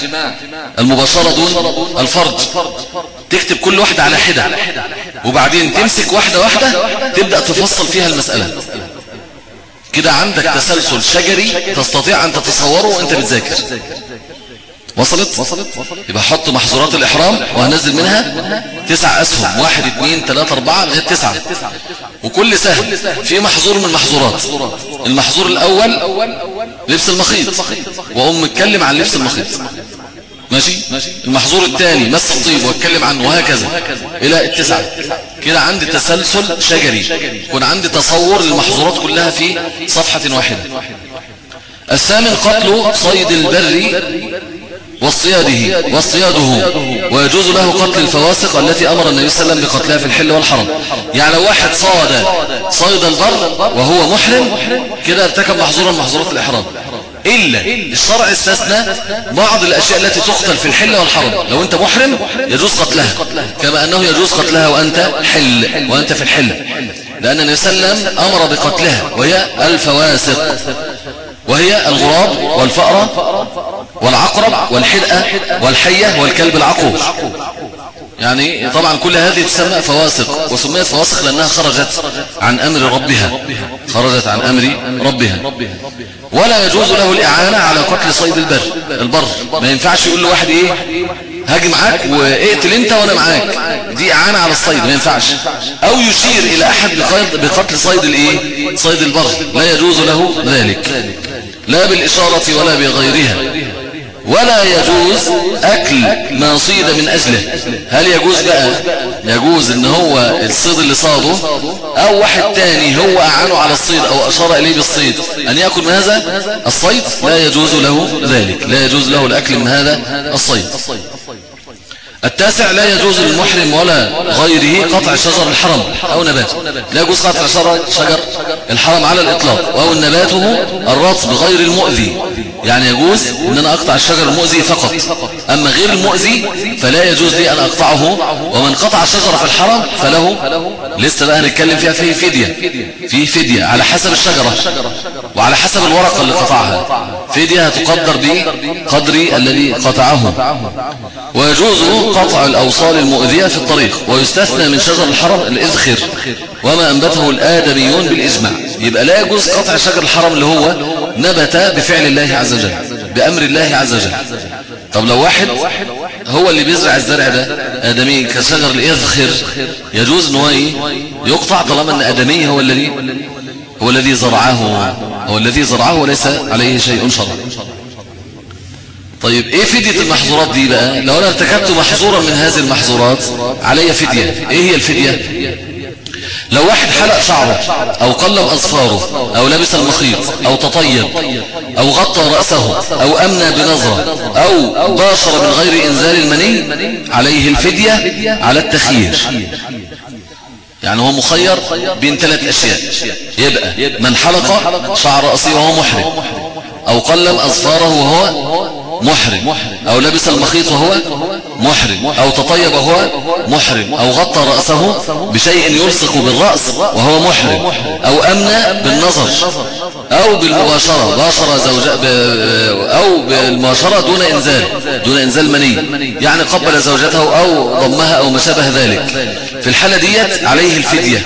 المباشرة دون الفرج. تكتب كل واحدة على حدة. وبعدين تمسك واحدة واحدة تبدأ تفصل فيها المسألة. كده عندك تسلسل شجري تستطيع أن تتصوره وأنت بتذاكر. وصلت؟ وصلت يبقى حط محظورات الإحرام وهنزل منها تسع أسهم. واحد اثنين ثلاثة أربعة لغاية تسعة. وكل سهم في محظور من المحظورات. المحظور الأول لبس المخيط. وأقوم متكلم عن لبس المخيط. ماشي؟ المحظور الثاني مس الطيب واتكلم عنه وهكذا. إلى التسعة. كده عندي تسلسل شجري. يكون عندي تصور للمحظورات كلها في صفحة واحدة. الثامن قتل صيد البر واصطياده واصطياده ويجوز له قتل الفواسق التي أمر النبي صلى الله عليه وسلم بقتلها في الحل والحرم. يعني لو واحد صاد صيد البر وهو محرم كده ارتكب محظورا محظورات الإحرام. إلا الشرع استثنى بعض الأشياء التي تقتل في الحل والحرم. لو أنت محرم يجوز قتلها كما أنه يجوز قتلها وأنت حل وأنت في الحل. لأن النبي صلى الله عليه وسلم أمر بقتلها وهي الفواسق وهي الغراب والفأرة. والعقرب والحدأة والحية والكلب العقور يعني طبعا كل هذه تسمى فواسق وسميت فواسق لأنها خرجت عن أمر ربها خرجت عن أمر ربها. ولا يجوز له الإعانة على قتل صيد البر. البر ما ينفعش يقول له واحد إيه هاجي معاك واقتل أنت وأنا معاك. دي إعانة على الصيد ما ينفعش. أو يشير إلى أحد بقتل صيد الإيه؟ صيد البر. لا يجوز له ذلك. لا بالإشارة ولا بغيرها. ولا يجوز أكل ما صيد من أجله. هل يجوز بقى؟ يجوز إن هو الصيد اللي صاده أو واحد تاني هو أعانه على الصيد أو أشار إليه بالصيد. أن يأكل من هذا الصيد لا يجوز له ذلك. لا يجوز له الأكل من هذا الصيد. التاسع لا يجوز للمحرم ولا غيره قطع شجر الحرم أو نبات. لا يجوز قطع شجر الحرم على الإطلاق أو نباته الرطب غير المؤذي. يعني يجوز أن أنا أقطع الشجر المؤذي فقط. أما غير المؤذي فلا يجوز لي أن أقطعه ومن قطع شجرة في الحرم فله. لسه بقى هنتكلم فيها فيه فدية. فيه فدية على حسب الشجرة. وعلى حسب الورقة اللي قطعها. فدية هتقدر بقدر الذي قطعه. ويجوز قطع الأوصال المؤذية في الطريق. ويستثنى من شجر الحرم الإذخر وما أنبته الآدميون بالإجماع. يبقى لا يجوز قطع شجر الحرم اللي هو نبت بفعل الله عز وجل. بأمر الله عز وجل. طب لو واحد هو اللي بيزرع الزرع ده آدمي كشجر الإذخر يجوز هو يقطع طالما أن آدمي هو الذي هو الذي زرعه. هو الذي زرعه وليس عليه شيء شرعي طيب إيه فدية المحظورات دي بقى؟ لو أنا ارتكبت محظورا من هذه المحظورات علي فدية. إيه هي الفدية؟ لو واحد حلق شعره أو قلب أظفاره أو لبس المخيط أو تطيب أو غطى رأسه أو أمنى بنظرة أو باشر من غير إنزال المني عليه الفدية على التخيير. يعني هو مخير بين ثلاث أشياء. يبقى من حلق شعر رأسه وهو محرم أو قلم أظفاره وهو محرم أو لبس المخيط وهو محرم أو تطيب وهو محرم أو غطى رأسه بشيء يلصق بالرأس وهو محرم أو أمنى بالنظر أو بالمباشرة باشر زوجة أو بالمباشرة دون إنزال دون إنزال مني يعني قبل زوجته أو ضمها أو ما شابه ذلك في الحالة ديت عليه الفدية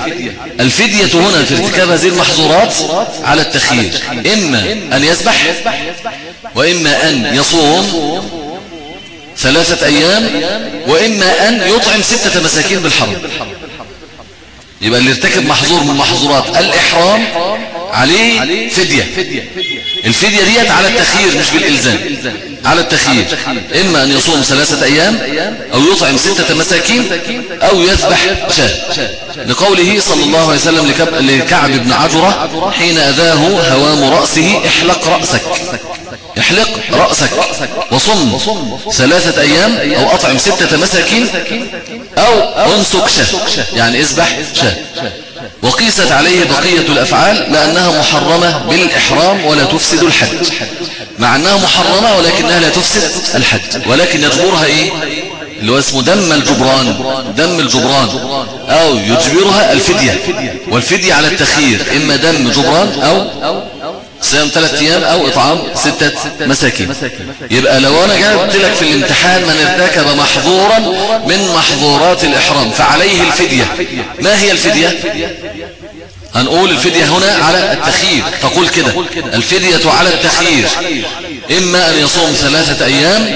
الفدية هنا في ارتكاب هذه المحظورات على التخيير إما أن يسبح وإما أن يصوم ثلاثة أيام وإما أن يطعم ستة مساكين بالحرم. يبقى اللي ارتكب محظور من محظورات الإحرام عليه فدية. الفدية ديت على التخيير مش بالإلزام. على التخيير. إما أن يصوم ثلاثة أيام أو يطعم ستة مساكين أو يذبح شاة. لقوله صلى الله عليه وسلم لكعب بن عجرة حين أذاه هوام رأسه احلق رأسك. احلق رأسك. وصم ثلاثة أيام أو أطعم ستة مساكين أو أنسك شاة. يعني اذبح شاة. وقيست عليه بقية الأفعال لأنها محرمة بالإحرام ولا تفسد الحج مع أنها محرمة ولكنها لا تفسد الحج ولكن يجبرها إيه؟ اللي هو اسمه دم الجبران. دم الجبران. أو يجبرها الفدية. والفدية على التخيير. إما دم جبران أو صيام ثلاث أيام أو إطعام ستة مساكين. يبقى لو أنا جبت لك في الامتحان من ارتكب محظورا من محظورات الإحرام فعليه الفدية. ما هي الفدية؟ هنقول الفدية هنا على التخيير تقول كده الفدية على التخيير إما أن يصوم ثلاثة أيام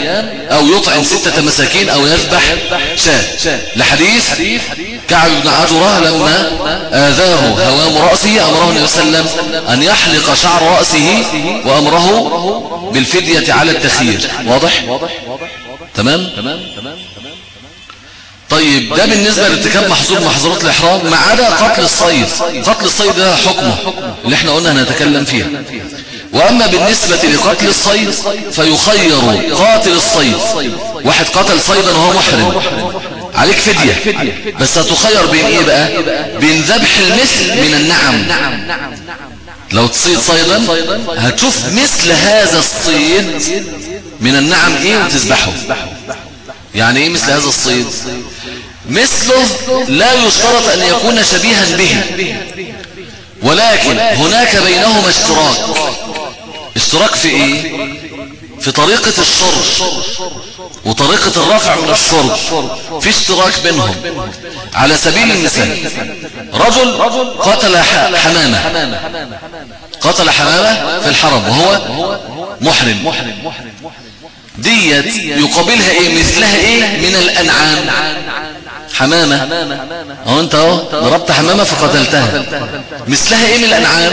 أو يطعم ستة مساكين أو يذبح شاة لحديث كعب بن عجرة لما آذاه هوام رأسه أمره النبي صلى الله عليه وسلم أن يحلق شعر رأسه وأمره بالفدية على التخيير واضح؟ تمام؟ طيب ده بالنسبة لارتكاب محظور محظورات الإحرام ما عدا قتل الصيد. قتل الصيد ده حكمه اللي إحنا قلنا هنتكلم فيها. وأما بالنسبة لقتل الصيد فيخير قاتل الصيد. واحد قتل صيدا وهو محرم. عليك فدية. بس هتخير بين إيه بقى؟ بين ذبح المثل من النعم. لو تصيد صيدا هتشوف مثل هذا الصيد من النعم إيه وتذبحه. يعني إيه مثل هذا الصيد؟ مثله لا يشترط أن يكون شبيها به. ولكن هناك بينهما اشتراك. اشتراك في إيه؟ في طريقة الشرب وطريقة الرفع من الشرب. في اشتراك بينهم. على سبيل المثال رجل قتل حمامة. قتل حمامة في الحرم وهو محرم. ديت يقابلها إيه؟ مثلها إيه؟ من الأنعام. حمامة. أهو أنت أهو ضربت حمامة فقتلتها. مثلها إيه من الأنعام؟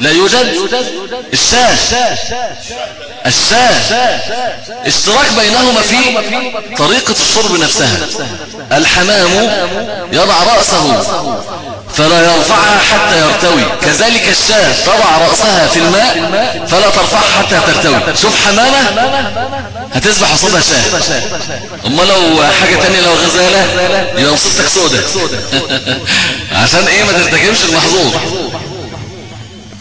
لا يوجد. الشاة. الشاة. اشتراك بينهما في طريقة الشرب نفسها. الحمام يضع رأسه فلا يرفعها حتى يرتوي. كذلك الشاة تضع رأسها في الماء فلا ترفعها حتى ترتوي. شوف حمامة هتسبح قصادها شاة. اما لو حاجة تانية لو غزالة يبقى مصيبتك سودة. عشان إيه ما ترتكبش المحظور؟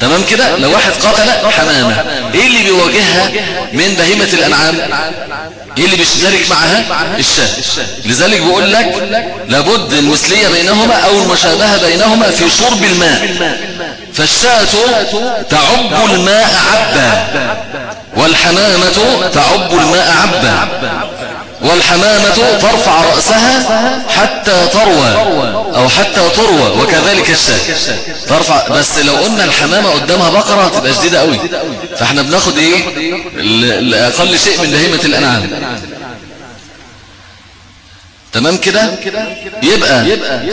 تمام كده؟ لو واحد قتل حمامة. إيه اللي بيواجهها من بهيمة الأنعام؟ إيه اللي بيشترك معها؟ الشاة. لذلك بيقول لك لابد المثلية بينهما أو المشابهة بينهما في شرب الماء. فالشاة تعب الماء عبا والحمامة تعب الماء عبا. والحمامة ترفع رأسها حتى تروى أو حتى تروى وكذلك الشاة. ترفع بس لو قلنا الحمامة قدامها بقرة تبقى شديدة قوي. فإحنا بناخد إيه؟ أقل شيء من بهيمة الأنعام. تمام كده؟ يبقى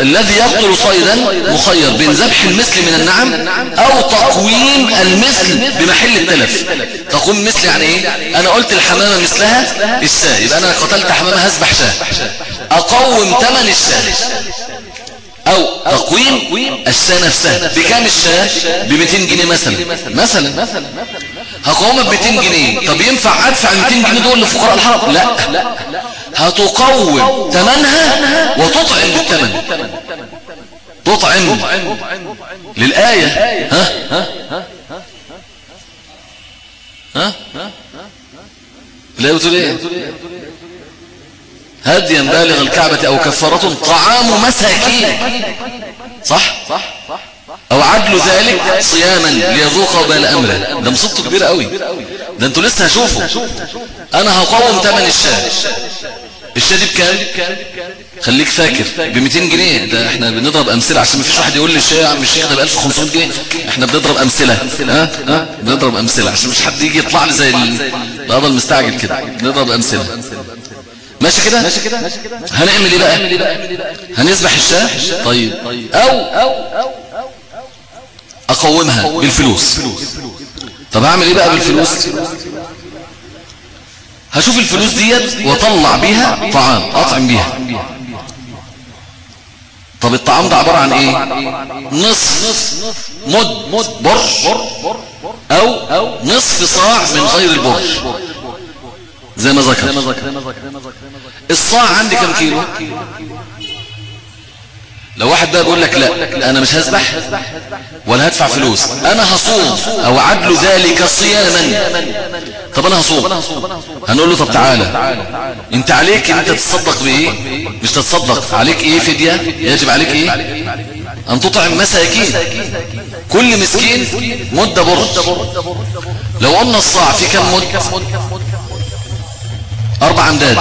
الذي يقتل صيدا مخير بين ذبح المثل من النعم أو تقويم المثل بمحل التلف. تقويم مثل يعني إيه؟ أنا قلت الحمامة مثلها الشاة. يبقى أنا قتلت حمامة هذبح شاة. أقوم ثمن الشاة. أو تقويم الشاة نفسها. بكام الشاة؟ ب 200 جنيه مثلا. مثلا. هقومها ب 200 جنيه. طب ينفع أدفع ال 200 جنيه دول لفقراء الحرم لا. هتقوم ثمنها وتطعم بالثمن تطعم. للآية. ها؟ ها؟ ها لا بتقول إيه؟ هديا بالغ الكعبة أو كفارة طعام مساكين. صح؟ أو عدل ذلك صياما ليذوق بال أمره. ده مصيبته كبيرة قوي ده أنتوا لسه هشوفوا أنا هقوم ثمن الشاة. الشاه دي بكام خليك فاكر ب 200 جنيه ده إحنا بنضرب أمثلة عشان ما فيش واحد يقول لي يا عم الشيخ ده ب 1500 جنيه. إحنا بنضرب أمثلة ها؟ ها؟ بنضرب أمثلة عشان مش حد يجي يطلع لي زي القضاء المستعجل كده. بنضرب أمثلة. ماشي كده؟ هنعمل إيه بقى؟ هنذبح الشاة؟ طيب. أو أقومها بالفلوس. طب اعمل إيه بقى بالفلوس؟ هشوف الفلوس ديت واطلع بيها طعام أطعم بيها. طب الطعام ده عبارة عن إيه؟ نصف مد برش أو نصف صاع من غير البرش زي ما ذكر. الصاع عندي كم كيلو؟ لو واحد بقى بيقول لك لا أنا مش هسبح ولا هدفع فلوس أنا هصوم أو عدل ذلك صياما. طب أنا هصوم هنقول له طب تعالى أنت عليك انت تتصدق بإيه؟ مش تتصدق عليك إيه فدية؟ يجب عليك إيه؟ أن تطعم مساكين. كل مسكين مدة برد. لو قلنا الصاع في كم مد؟ أربع أمداد.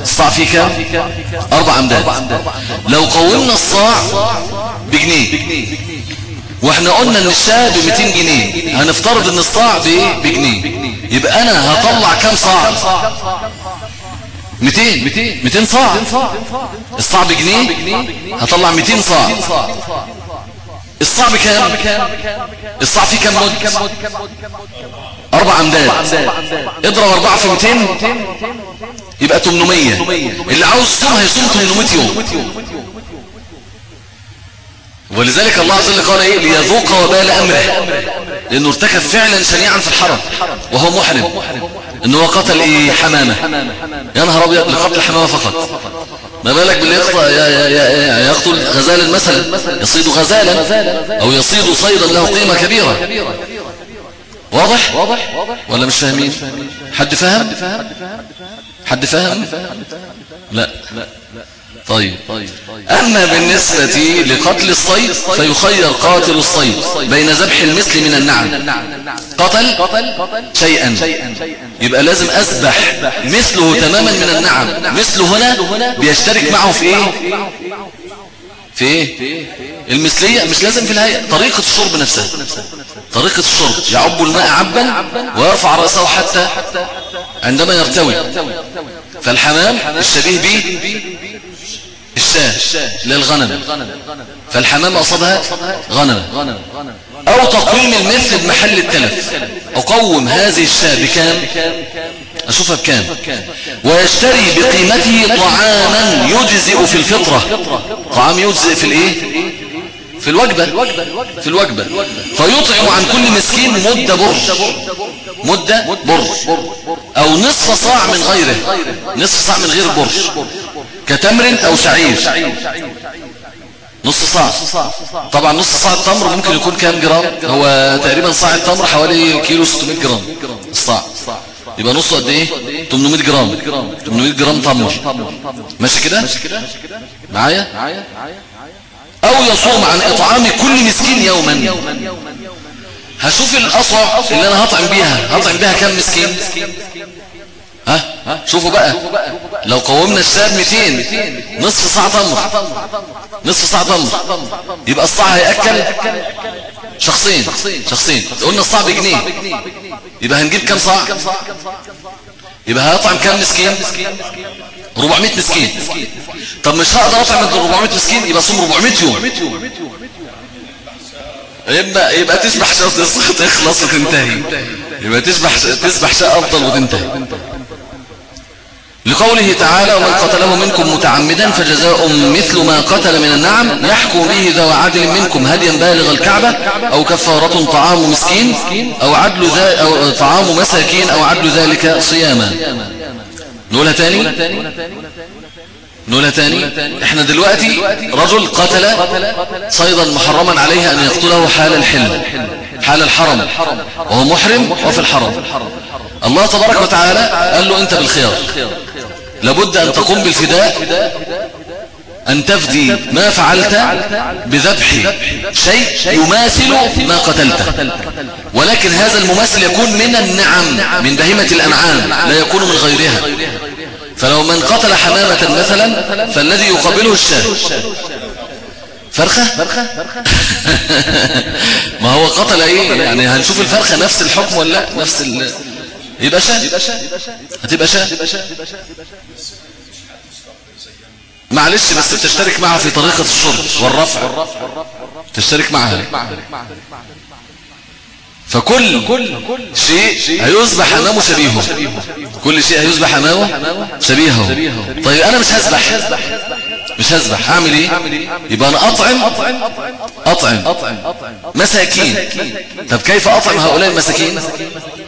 الصاع فيه كام أربع أمداد. لو قومنا الصاع بجنيه. وإحنا قلنا ان الشاه ب 200 جنيه. هنفترض إن الصاع بجنيه. يبقى أنا هطلع كام صاع؟ 200 200 صاع. الصاع بجنيه؟ هطلع 200 صاع. الصاع بكام الصاع فيه كام مد أربع أمداد. اضرب أربعة في 200 يبقى 800 اللي عاوز يصوم هيصوم 800 يوم ولذلك الله عز وجل قال إيه؟ ليذوق وبال أمره. لأنه ارتكب فعلا شنيعا في الحرم. وهو محرم. إنه هو قتل إيه؟ حمامة. يا نهار أبيض لقتل حمامة فقط. ما بالك باللي يقتل غزالا مثلا يصيد غزالا أو يصيد صيدا له قيمة كبيرة. واضح؟ ولا مش فاهمين؟ حد فهم؟ حد فهم؟ لا. طيب. أما بالنسبة لقتل الصيد فيخير قاتل الصيد بين ذبح المثل من النعم. قتل شيئا. يبقى لازم أذبح مثله تماما من النعم. مثله هنا بيشترك معه في إيه؟ في إيه؟ المثلية. مش لازم في الهيئة. طريقة الشرب نفسها. طريقة الشرب. يعب الماء عبا ويرفع رأسه حتى عندما يرتوي. فالحمام الشبيه به الشاة للغنم. فالحمام أصابها غنم. أو تقويم المثل بمحل التلف. أقوم هذه الشاة بكام؟ أشوفها بكام؟ ويشتري بقيمته طعاما يجزئ في الفطرة. طعام يجزئ في الإيه؟ في الوجبة. في الوجبة. فيطعم عن كل مسكين مدة برش مدة برش أو نصف صاع من غيره. نصف صاع من غير برش كتمر أو شعير. نص صاع. طبعا نص صاع التمر ممكن يكون كام جرام؟ هو تقريبا صاع التمر حوالي كيلو 600 جرام. الصاع. يبقى نصه قد إيه؟ 800 جرام. 800 جرام تمر. ماشي كده؟ معايا؟ أو يصوم عن إطعام كل مسكين يوما. هشوف الاصع اللي أنا هطعم بيها. هطعم بيها كم مسكين؟ ها؟ شوفوا بقى. لو قومنا الشاب 200 نصف صاع تمر نصف صاع تمر يبقى الصاع هيأكل شخصين. شخصين. قلنا الصاع بجنيه. يبقى هنجيب كم صاع؟ يبقى هيطعم كم مسكين؟ 400 مسكين. طب مش هقدر اطعم 400 مسكين؟ يبقى صوم 400 يوم. يبقى يبقى تسبح شاء تخلص وتنتهي. يبقى تسبح تسبح شاء أفضل وتنتهي. لقوله تعالى ومن قتله منكم متعمدا فجزاء مثل ما قتل من النعم يحكم به ذو عدل منكم هديا بالغ الكعبة أو كفارة طعام مسكين أو عدل أو طعام مساكين أو عدل ذلك صياما. نقولها تاني نقولها تاني إحنا دلوقتي رجل قتل صيدا محرما عليه أن يقتله حال الحل حال الحرم. وهو محرم وفي الحرم. الله تبارك وتعالى قال له انت بالخيار لابد أن تقوم بالفداء أن تفدي ما فعلت بذبح شيء يماثل ما قتلت. ولكن هذا المماثل يكون من النعم من بهيمة الأنعام لا يكون من غيرها. فلو من قتل حمامة مثلا فالذي يقابله الشاه فرخة؟ ما هو قتل إيه؟ يعني هنشوف الفرخة نفس الحكم ولا لأ؟ نفس ال... يبقى شاة؟ هتبقى شاة؟ معلش بس بتشترك معه في طريقة الشرب والرفع. تشترك معها. فكل شيء هيصبح أمامه شبيهه. كل شيء هيصبح أمامه شبيهه. طيب أنا مش هسبح مش هسبح. هعمل إيه؟ يبقى أنا أطعم. أطعم. مساكين. طب كيف أطعم هؤلاء المساكين؟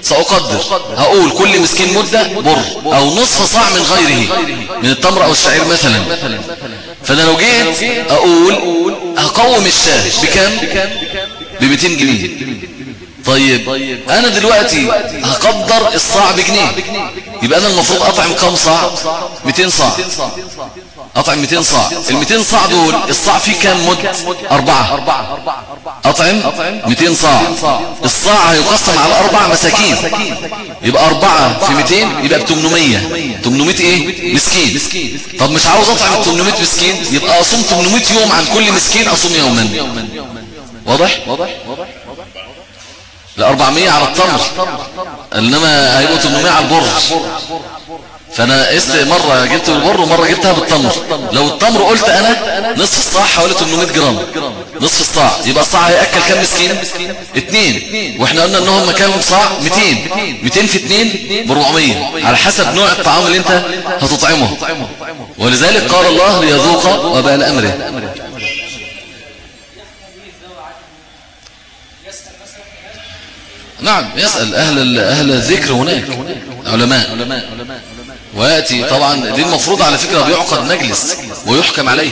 سأقدر. هقول كل مسكين مدة بر أو نصف صاع من غيره من التمر أو الشعير مثلا. فأنا لو جيت أقول هقوم الشاة بكم ب 200 جنيه. طيب أنا دلوقتي هقدر الصاع بجنيه. يبقى أنا المفروض أطعم كم صاع؟ 200 صاع. أطعم 200 صاع. ال 200 صاع دول الصاع فيه كام مد؟ أربعة. أطعم 200 صاع. الصاع هيقسم على أربع مساكين. يبقى أربعة في 200 يبقى ب 800 800 إيه؟ مسكين. طب مش عاوز أطعم 800 مسكين؟ يبقى أصوم 800 يوم عن كل مسكين أصوم يوما. واضح؟ لا 400 على التمر. إنما هيبقوا 800 على البر فأنا قست مرة جبت البر ومرة جبتها بالتمر. لو التمر قلت أنا نصف الصاع حوالي 800 جرام. نصف الصاع. يبقى الصاع هيأكل كم مسكين؟ اتنين. وإحنا قلنا انهم كانوا صاع 200 200 في 2 ب 400 على حسب نوع الطعام اللي أنت هتطعمه. ولذلك قال الله ليذوق وبال أمره. نعم يسأل أهل, أهل الذكر هناك. علماء ويأتي طبعا دي المفروض على فكرة بيعقد مجلس ويحكم عليه.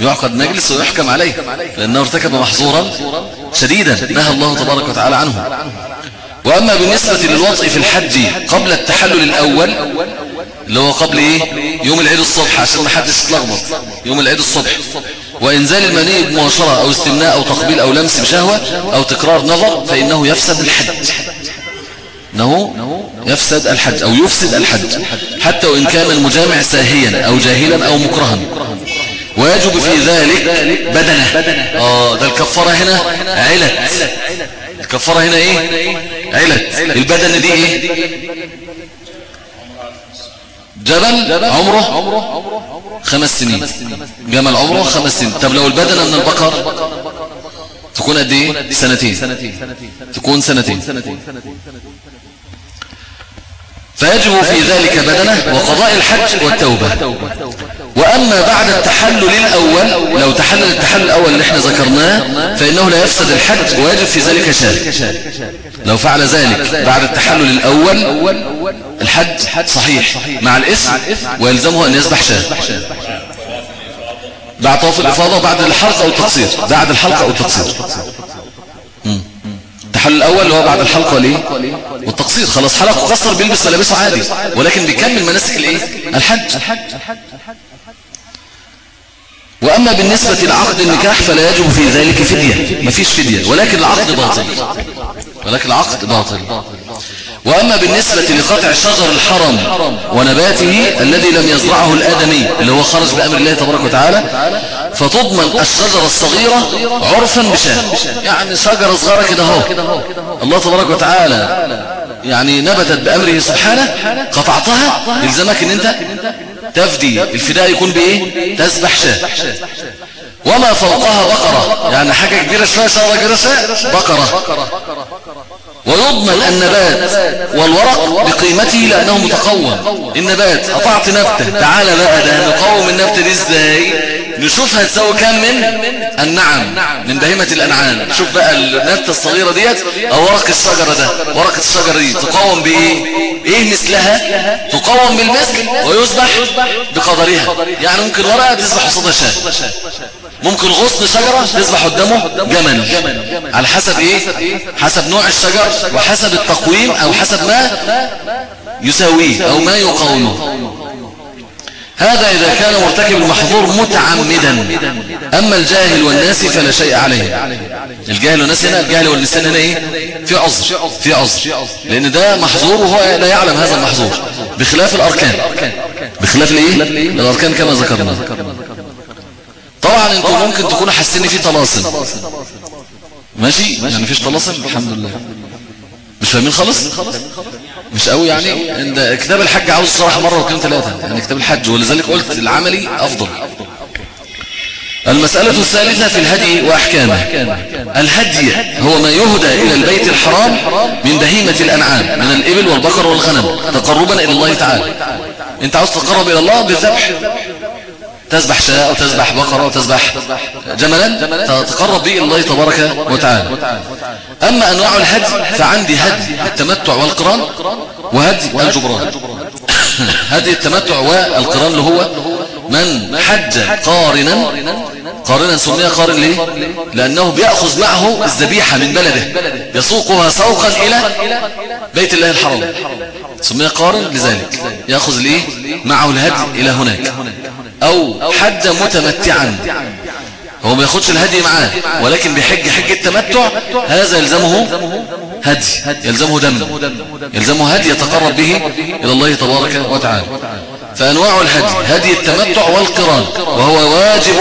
يعقد مجلس ويحكم عليه لأنه ارتكب محظورا شديدا نهى الله تبارك وتعالى عنه. وأما بالنسبة للوطء في الحج قبل التحلل الأول اللي هو قبل إيه؟ يوم العيد الصبح عشان ما حدش يتلخبط. يوم العيد الصبح. وإنزال المني بمباشرة أو استمناء أو تقبيل أو لمس بشهوة أو تكرار نظر فإنه يفسد الحج. أنه يفسد الحج أو يفسد الحج حتى وإن كان المجامع ساهيا أو جاهلا أو مكرها. ويجب في ذلك بدنه. آه ده الكفارة هنا علت. الكفارة هنا إيه؟ علت. البدن دي إيه؟ جبل عمره خمس سنين. جمل عمره خمس سنين. طب لو البدنة من البقر تكون قد إيه؟ سنتين. تكون سنتين. فيجب في ذلك بدنه وقضاء الحج والتوبة. وأما بعد التحلل الأول لو تحلل التحلل الأول اللي إحنا ذكرناه فإنه لا يفسد الحج ويجب في ذلك شارك لو فعل ذلك بعد التحلل الأول الحج صحيح مع الاسم ويلزمه أن يسبح شاه بعد طواف الإفاضة بعد الحلقة أو التقصير. بعد الحلقة أو التقصير. التحلل الأول اللي هو بعد الحلقة وليه والتقصير. خلاص حلق وقصر بيلبس ملابسه عادي. ولكن بيكمل مناسك الإيه؟ الحج. وأما بالنسبة لعقد النكاح فلا يجب في ذلك فدية. مفيش فدية. ولكن العقد باطل. ولكن العقد باطل. وأما بالنسبة لقطع شجر الحرم ونباته الذي لم يزرعه الآدمي اللي هو خرج بأمر الله تبارك وتعالى فتضمن الشجرة الصغيرة عرفا بشاه يعني شجرة صغيرة كده هو الله تبارك وتعالى يعني نبتت بأمره سبحانه قطعتها يلزمك إن أنت تفدي. الفداء يكون بإيه؟ تسبح شاة. وما فوقها بقرة. يعني حاجة كبيرة شوية شجرة كبيرة بقرة. ويضمن النبات والورق بقيمته لأنه متقوم. النبات قطعت نبتة. تعال بقى ده نقوم النبتة دي إزاي؟ نشوفها تساوي كام من النعم من بهيمة الأنعام. شوف بقى النبتة الصغيرة ديت أو الشجرة ده ورقة الشجرة دي تقوم بإيه؟ إيه مثلها؟ تقوم بالمثل ويصبح بقدرها. يعني ممكن ورقة تصبح قصادها شاه ممكن غصن شجرة تصبح قدامه جمل. على حسب إيه؟ حسب نوع الشجر وحسب التقويم أو حسب ما يساويه أو ما يقاومه. هذا إذا كان مرتكب المحظور متعمدا. أما الجاهل والناس فلا شيء عليه. الجاهل والناس هنا الجاهل والنسان هنا إيه؟ في عذر في عذر. لأن ده محظور وهو لا يعلم هذا المحظور. بخلاف الأركان. بخلاف الإيه؟ الأركان كما ذكرنا. طبعا أنتم ممكن تكونوا حاسين في طلاسم. ماشي؟ يعني فيش طلاسم؟ الحمد لله. مش فاهمين خالص؟ مش قوي يعني؟ عند كتاب الحج عاوز صراحة مرة واثنين ثلاثة يعني كتاب الحج ولذلك قلت العملي أفضل. المسألة الثالثة في الهدي وأحكامه. الهدي هو ما يهدى إلى البيت الحرام من بهيمة الأنعام من الإبل والبقر والغنم تقربا إلى الله تعالى. أنت عاوز تقرب إلى الله بالذبح تذبح شاء أو تذبح بقرة أو تذبح جملا تتقرب به الله تبارك وتعالى. أما أنواع الهدي فعندي هدي التمتع والقران وهدي الجبران. هدي التمتع والقران اللي هو من حج قارنا قارنا سمي قارن ليه؟ لأنه بيأخذ معه الذبيحة من بلده يسوقها سوقا إلى بيت الله الحرام. سمي قارن لذلك يأخذ ليه؟ معه الهدي إلى هناك. أو حج متمتعا. هو ما ياخدش الهدي معاه ولكن بيحج حج التمتع هذا يلزمه هدي يلزمه دم يلزمه هدي يتقرب به إلى الله تبارك وتعالى. فأنواع الهدي هدي التمتع والقران وهو واجب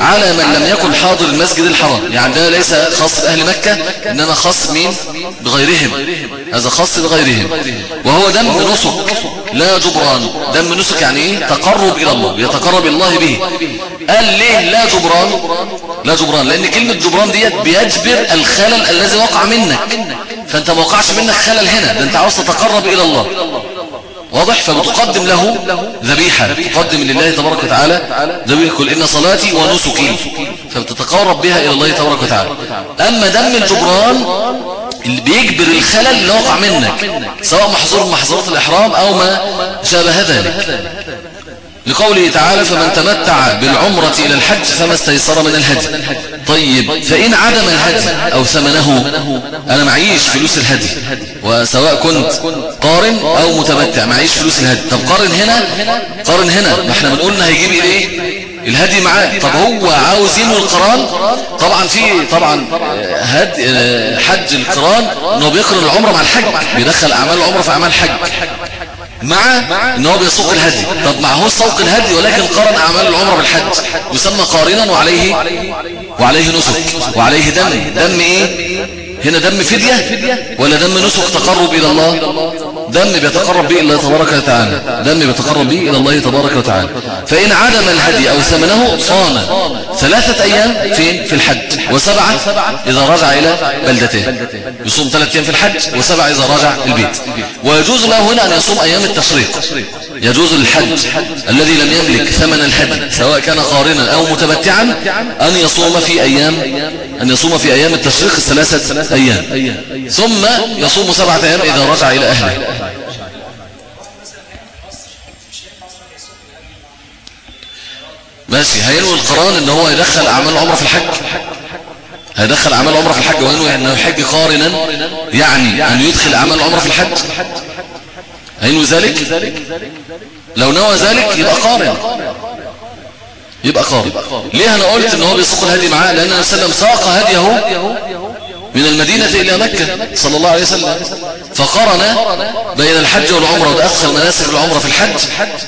على من لم يكن حاضر المسجد الحرام. يعني ده ليس خاص بأهل مكة إنما خاص مين؟ بغيرهم. هذا خاص بغيرهم. وهو دم نسك لا جبران. دم نسك يعني إيه؟ تقرب إلى الله يتقرب الله به. قال ليه لا جبران؟ لا جبران لأن كلمة جبران ديت بيجبر الخلل الذي وقع منك. فأنت ما وقعش منك خلل هنا ده أنت عاوز تتقرب إلى الله. واضح؟ فبتقدم له ذبيحة. تقدم لله تبارك وتعالى. ذبيحة كل إن صلاتي ونسكي. فبتتقرب بها إلى الله تبارك وتعالى. أما دم الجبران اللي بيجبر الخلل اللي وقع منك سواء محظور محظورات الإحرام أو ما شابه ذلك. لقوله تعالى فمن تمتع بالعمرة إلى الحج فما استيسر من الهدي. طيب فإن عدم الهدي أو ثمنه أنا معيش فلوس الهدي. وسواء كنت قارن أو متمتع معيش فلوس الهدي. طب قارن هنا قارن هنا. ما إحنا بنقولنا هيجيب إيه؟ الهدي معاه طب هو عاوز ينوي القرآن؟ طبعا في طبعا هد حج القرآن إنه بيقرن العمرة مع الحج. بيدخل أعمال العمرة في أعمال الحج مع إن هو بيسوق الهدي. طب مع هو سوق الهدي ولكن قارن أعمال العمره بالحج. يسمى قارنا وعليه وعليه نسك. وعليه دم. دم إيه؟ هنا دم فدية ولا دم نسك تقرب إلى الله؟ دم بيتقرب به الله تبارك وتعالى. دم بيتقرب به إلى الله تبارك وتعالى. فإن عدم الهدي أو ثمنه صام. ثلاثة أيام فين؟ في الحج. وسبعة إذا رجع إلى بلدته. يصوم ثلاثة أيام في الحج وسبعة إذا رجع البيت. ويجوز له هنا أن يصوم أيام التشريق. يجوز للحج الذي لم يملك ثمن الحج سواء كان قارنا أو متمتعا أن يصوم في أيام أن يصوم في أيام التشريق الثلاثة أيام. ثم يصوم سبعة أيام إذا رجع إلى أهله. ماشي هينوي القرآن إن هو يدخل أعمال العمرة في الحج. هيدخل أعمال العمرة في الحج وينوي انه يحج قارنا يعني أن يدخل أعمال العمرة في الحج. هينوي ذلك؟ لو نوى ذلك يبقى قارن. يبقى قارن. ليه أنا قلت إن هو بيسوق الهدي معاه؟ لأن النبي صلى الله عليه وسلم ساق هديه من المدينة إلى مكة صلى الله عليه وسلم فقرن بين الحج والعمرة ودخل مناسك العمرة في الحج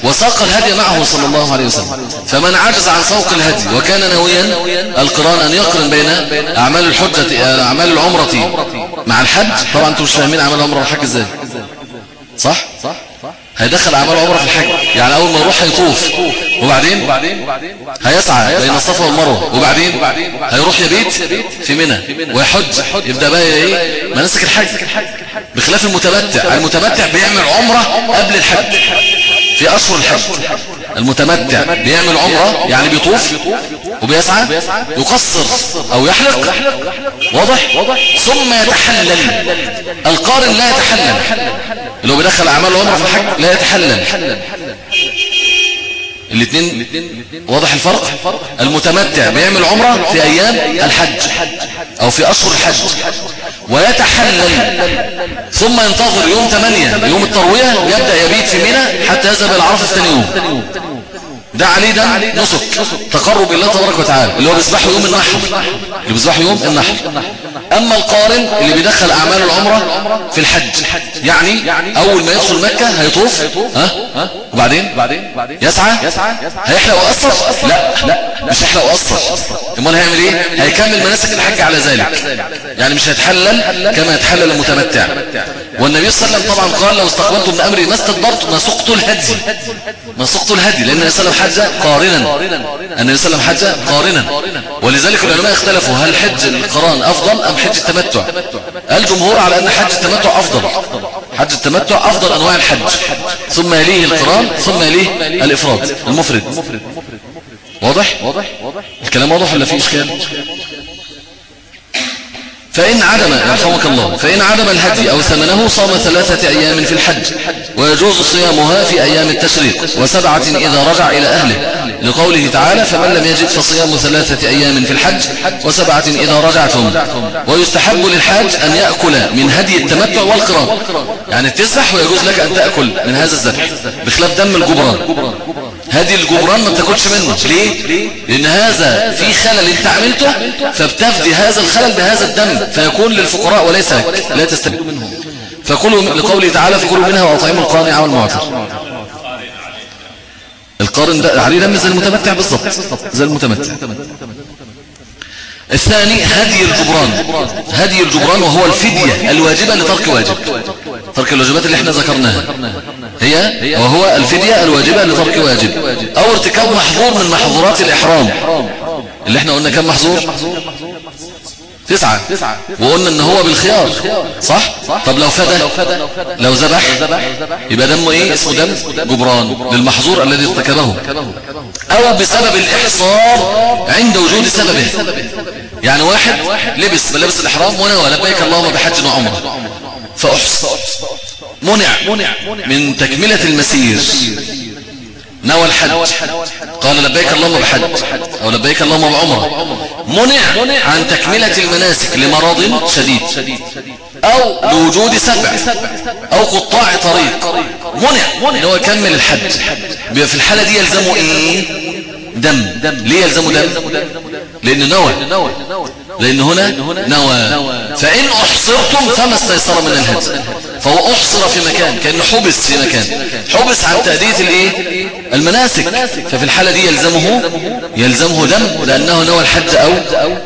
وساق الهدي معه صلى الله عليه وسلم فمن عجز عن سوق الهدي وكان ناويا القرآن أن يقرن بين أعمال الحجة أعمال العمرة مع الحج طبعا أنتم مش فاهمين أعمال العمرة والحج إزاي صح؟ صح؟ هيدخل أعمال عمرة في الحج. يعني أول ما يروح هيطوف. وبعدين؟ هيسعى بين الصفا والمروة. وبعدين؟ هيروح يبيت في منى. ويحج. يبدأ بقى إيه؟ مناسك الحج. بخلاف المتمتع. المتمتع بيعمل عمرة قبل الحج. في أشهر الحج. المتمتع بيعمل عمرة يعني بيطوف وبيسعى يقصر أو يحلق. واضح؟ ثم يتحلل. القارن لا يتحلل. اللي هو بيدخل أعمال العمره في الحج لا يتحلل. الاثنين واضح الفرق؟ المتمتع بيعمل عمرة في أيام الحج أو في أشهر الحج ويتحلل. ثم ينتظر يوم 8 يوم التروية يبدأ يبيت في منى حتى يذهب إلى عرفة ثاني يوم. ده عليه ده نسك تقرب الله تبارك وتعالى اللي هو بيذبحه يوم النحر. اللي بيذبحه يوم النحر. أما القارن اللي بيدخل أعمال العمرة في الحج يعني أول ما يدخل مكة هيطوف ها؟ وبعدين؟ يسعى؟ هيحلق ويقصر لا مش هيحلق ويقصر أمال هيعمل إيه؟ هيكمل مناسك الحج على ذلك. يعني مش هيتحلل كما يتحلل المتمتع. والنبي صلى الله عليه وسلم طبعا قال لو استقبلت من امري ما استدبرت ما سقت الهدي. ما سقت الهدي لأن النبي صلى الله عليه وسلم حج قارنا. النبي صلى الله عليه وسلم حج قارنا. ولذلك العلماء اختلفوا هل حج القران أفضل أم حج التمتع. الجمهور على أن حج التمتع أفضل. حج التمتع أفضل أنواع الحج. ثم يليه القران ثم يليه الإفراد المفرد. واضح؟ الكلام واضح ولا فيه إشكال؟ فإن عدم يرحمك الله فإن عدم الهدي أو ثمنه صام ثلاثة أيام في الحج. ويجوز صيامها في أيام التشريق وسبعة إذا رجع إلى أهله. لقوله تعالى فمن لم يجد فصيام ثلاثة أيام في الحج وسبعة إذا رجعتم. ويستحب للحاج أن يأكل من هدي التمتع والقران يعني تسبح ويجوز لك أن تأكل من هذا الذبح بخلاف دم الجبران. هدي الجبران ما تاكلش منه. ليه؟ لأن هذا في خلل أنت عملته فبتفدي هذا الخلل بهذا الدم فيكون للفقراء وليس لك لا تستفيد منه. فكلوا لقوله تعالى فكلوا منها وأطعموا القانع والمعتر. القارن ده عليه دم زي المتمتع بالضبط زي المتمتع. الثاني هدي الجبران. هدي الجبران وهو الفدية الواجبة لترك واجب. ترك الواجبات اللي إحنا ذكرناها. هي وهو الفدية الواجبة لترك واجب. أو ارتكاب محظور من محظورات الإحرام. اللي إحنا قلنا كم محظور. تسعة. وقلنا إن هو بالخيار. صح؟ طب لو فدى لو ذبح يبقى دمه إيه؟ اسمه دم؟ جبران. للمحظور الذي ارتكبه. أو بسبب الإحصار عند وجود سببه. يعني واحد لبس ملابس الإحرام ونوى لبيك اللهم بحج وعمرة. فاحص منع. من تكملة المسير. نوى الحج. قال لبيك اللهم بحج. أو لبيك اللهم بعمرة. منع عن تكملة المناسك لمرض شديد. أو لوجود سبع. أو قطاع طريق. منع. إن هو يكمل الحج. في الحالة دي يلزمه إيه؟ دم. ليه يلزمه دم؟ لأن نوى. لأن هنا نوى. فإن أحصرتم فما استيسر من الهدي. فهو أحصر في مكان كأنه حبس في مكان. حبس عن تأدية الإيه؟ المناسك. ففي الحالة دي يلزمه يلزمه دم لأنه نوى الحج أو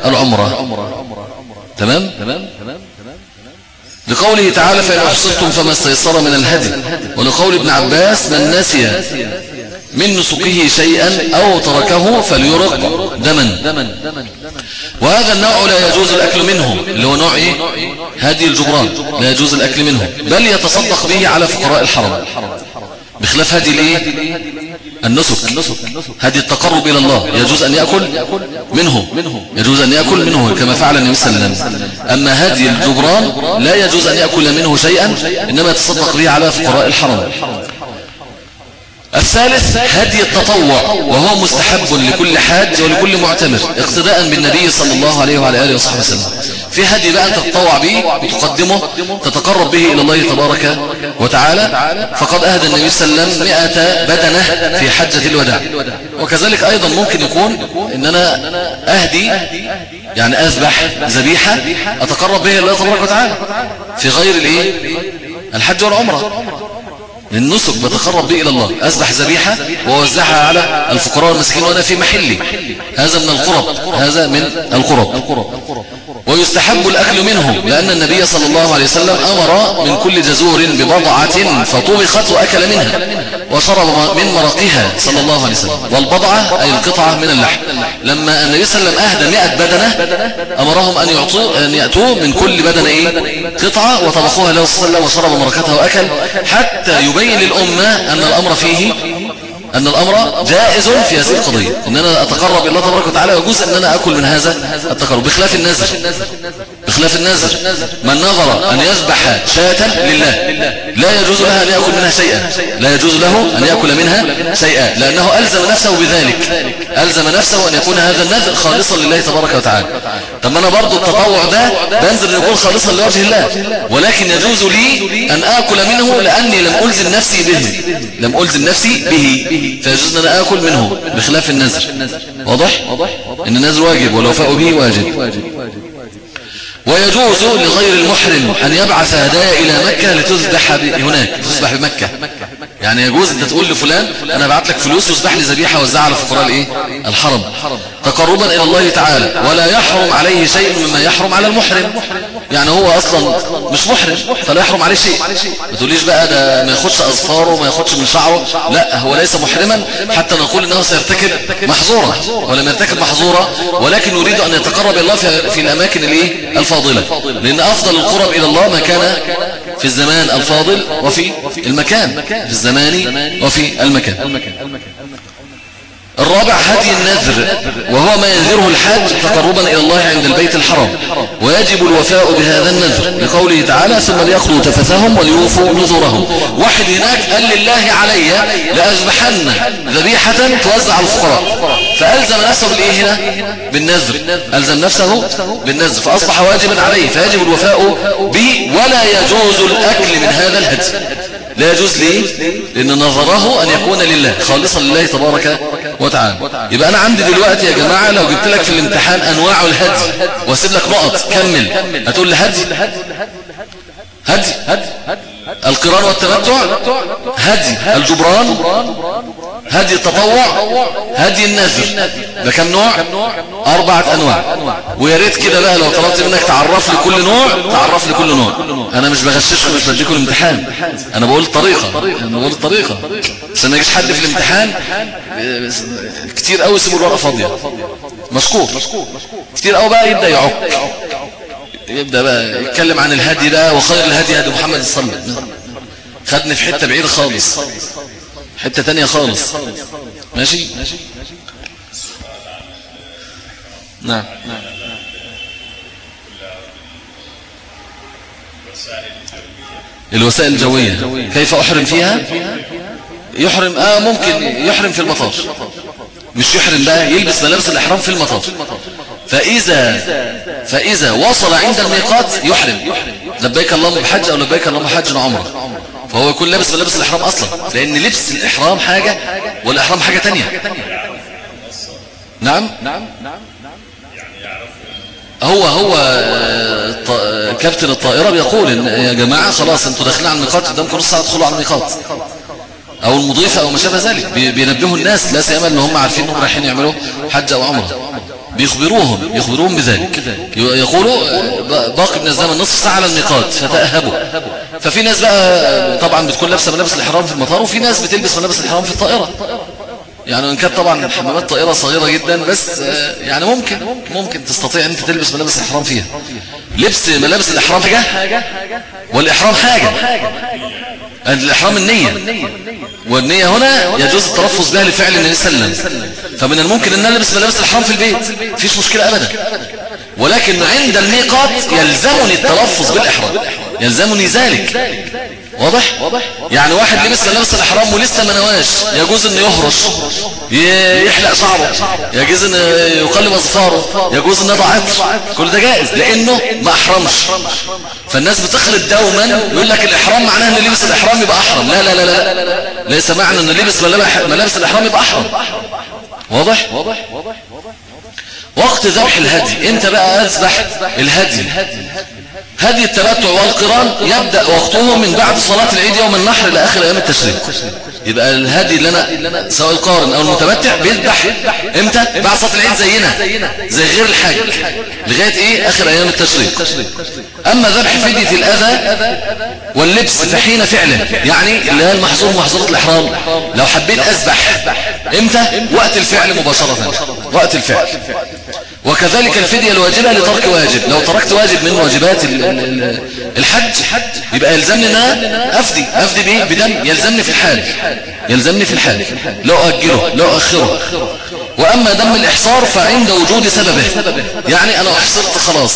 العمرة. تمام؟ لقوله تعالى فإن أحصرتم فما استيسر من الهدي. ولقول ابن عباس من نسي من نسكه شيئا أو تركه فليرق دما. وهذا النوع لا يجوز الأكل منه اللي هو نوع إيه؟ هدي الجبران لا يجوز الأكل منه بل يتصدق به على فقراء الحرم. بخلاف هدي الإيه؟ النسك. هدي التقرب إلى الله يجوز أن يأكل منه يجوز أن يأكل منه كما فعل النبي صلى الله عليه وسلم. أما هدي الجبران لا يجوز أن يأكل منه شيئا إنما يتصدق به على فقراء الحرم. الثالث هدي التطوع وهو مستحب لكل حاج ولكل معتمر اقتداء بالنبي صلى الله عليه وعلى آله وصحبه وسلم. في هدي بقى أنت تتطوع به وتقدمه تتقرب به إلى الله تبارك وتعالى فقد أهدى النبي صلى الله عليه وسلم مئة بدنة في حجة الوداع. وكذلك أيضا ممكن يكون إن أنا أهدي يعني أذبح ذبيحة أتقرب به إلى الله تبارك وتعالى في غير الإيه؟ الحج والعمرة. للنسك بتقرب به إلى الله. أذبح ذبيحة ووزعها على الفقراء والمسكين وأنا في محلي. هذا من القرب. هذا من القرب. ويستحب الأكل منه لأن النبي صلى الله عليه وسلم أمر من كل جزور ببضعة فطبخت وأكل منها. وشرب من مرقها صلى الله عليه وسلم. والبضعة أي القطعة من اللحم. لما النبي صلى الله عليه وسلم أهدى مئة بدنة أمرهم أن, يعطوا أن يأتوا من كل بدنة إيه؟ قطعة وطبخوها له صلى الله عليه وشرب مرقتها وأكل حتى يبين للأمة أن الأمر فيه أن الأمر جائز في هذه القضية. أن أنا أتقرب الله تبارك وتعالى ويجوز أن أنا أكل من هذا التقرب. بخلاف النذر. بخلاف النذر. من نظر أن يذبح شاة لله. لا يجوز لها أن يأكل منها شيئا. لا يجوز له أن يأكل منها شيئا. لأنه ألزم نفسه بذلك. ألزم نفسه أن يكون هذا النذر خالصا لله تبارك وتعالى. طب أنا برضو التطوع ده أن يكون خالصا لوجه الله. ولكن يجوز لي أن آكل منه لأني لم ألزم نفسي به. لم ألزم نفسي به. فيجوز أن آكل منه بخلاف النذر. واضح؟ إن النذر واجب والوفاء به واجب. ويجوز لغير المحرم أن يبعث هدايا إلى مكة لتذبح هناك تذبح بمكة. يعني يجوز أنت تقول لفلان أنا بعت لك فلوس وذبح لي ذبيحة وزعها على فقراء الإيه؟ الحرم. تقربا إلى الله تعالى. ولا يحرم عليه شيء مما يحرم على المحرم. يعني هو أصلا مش محرم فلا يحرم عليه شيء. ما تقوليش بقى ده ما ياخدش أظفاره ما ياخدش من شعره. لا هو ليس محرما. حتى نقول إنه سيرتكب محظورة. ولم يرتكب محظورة ولكن يريد أن يتقرب إلى الله في الأماكن الإيه؟ الفاضلة. لأن أفضل القرب إلى الله ما كان في الزمان الفاضل وفي المكان في الزمان وفي المكان. الرابع هدي النذر وهو ما ينذره الحاج تقربا إلى الله عند البيت الحرام ويجب الوفاء بهذا النذر لقوله تعالى ثم ليقضوا تفثهم وليوفوا نذورهم واحد هناك قال لله علي لأذبحن ذبيحة توزع الفقراء فألزم نفسه بالإيه هنا؟ بالنذر. ألزم نفسه بالنذر. فأصبح واجبا عليه. فيجب الوفاء به ولا يجوز الأكل من هذا الهدي. لا يجوز ليه لأن نظره أن يكون لله خالصا لله تبارك وتعالى. يبقى أنا عندي دلوقتي يا جماعة لو جبت لك في الامتحان أنواع الهدي وأسيب لك نقط كمل. هتقول لي هدي. هدي. القران والتمتع هدي الجبران هدي التطوع هدي النذر. ده كم نوع أربعة أنواع. ويا ريت كده بقى لو طلبت منك تعرف لي كل نوع تعرف لي كل نوع. أنا مش بغششكم مش بديكم الامتحان. أنا بقول الطريقة أنا بقول الطريقة. عشان ما يجيش حد في الامتحان كتير قوي يسيبوا الورقة فاضية. مشكور. كتير قوي بقى يبدأ يعك. يبدأ بقى يتكلم عن الهدي ده وخير الهدي هدي محمد وسلم خدني في حتة بعيدة خالص. حتة تانية خالص. ماشي؟ نعم. الوسائل الجوية. كيف أحرم فيها؟ يحرم آه ممكن يحرم في المطار مش يحرم بقى يلبس ملابس الإحرام في المطار فإذا فإذا وصل عند الميقات يحرم. لبيك اللهم بحج أو لبيك اللهم حج وعمره فهو يكون لابس ملابس الإحرام أصلا. لأن لبس الإحرام حاجة والإحرام حاجة تانية. نعم؟ نعم هو هو كابتن الطائرة بيقول إن يا جماعة خلاص أنتوا داخلين على الميقات قدامكم نص ساعة تدخلوا على الميقات. أو المضيفة أو ما شابه ذلك. بينبهوا الناس لا سيما إن هم عارفين إنهم رايحين يعملوا حج أو عمرة. بيخبروهم يخبروهم بذلك. يقولوا باقي من الزمن نصف ساعة على الميقات فتأهبوا. ففي ناس بقى طبعا بتكون لابسة ملابس الإحرام في المطار وفي ناس بتلبس ملابس الإحرام في الطائرة. يعني إن كانت طبعا حمامات طائرة صغيرة جدا بس يعني ممكن ممكن تستطيع إن أنت تلبس ملابس الإحرام فيها. لبس ملابس الإحرام حاجة؟ والإحرام حاجة. الإحرام النية. والنية هنا يجوز التلفظ بها لفعل النبي صلى الله عليه وسلم. فمن الممكن أن نلبس ملابس الإحرام في البيت. فيش مشكلة أبدا. ولكن عند الميقات يلزمني التلفظ بالإحرام. يلزمني ذلك. واضح؟ يعني واحد لبس ملابس الإحرام ولسه ما نواش يجوز أن يهرش يحلق شعره يجوز أن يقلب أظفاره يجوز أن يضع كل ده جائز لأنه ما أحرمش. فالناس بتخلط دوما يقول لك الإحرام معناه أن لبس الإحرام يبقى أحرم. لا لا لا لا ليس معنى أن لبس ملابس الإحرام يبقى أحرم. واضح؟ وقت ذبح الهدي. انت بقى أذبح الهدي؟ هدي التمتع والقران يبدأ وقته من بعد صلاة العيد يوم النحر لآخر أيام التشريق يبقى الهدي اللي أنا سواء القارن أو المتمتع بيذبح إمتى؟ بعد صلاة العيد زينا زي غير الحاج لغاية إيه؟ آخر أيام التشريق أما ذبح فدية الأذى واللبس فحين فعله يعني اللي هي المحظور محظورة الإحرام. لو حبيت أذبح إمتى؟ وقت الفعل مباشرة. وقت الفعل. وكذلك الفدية الواجبة لترك واجب. لو تركت واجب من واجبات الحج يبقى يلزمني ان أنا أفدي. أفدي بإيه؟ بدم. يلزمني في الحال. يلزمني في الحال. لو أجله لو أخره. وأما دم الإحصار فعند وجود سببه. يعني أنا أحصرت خلاص.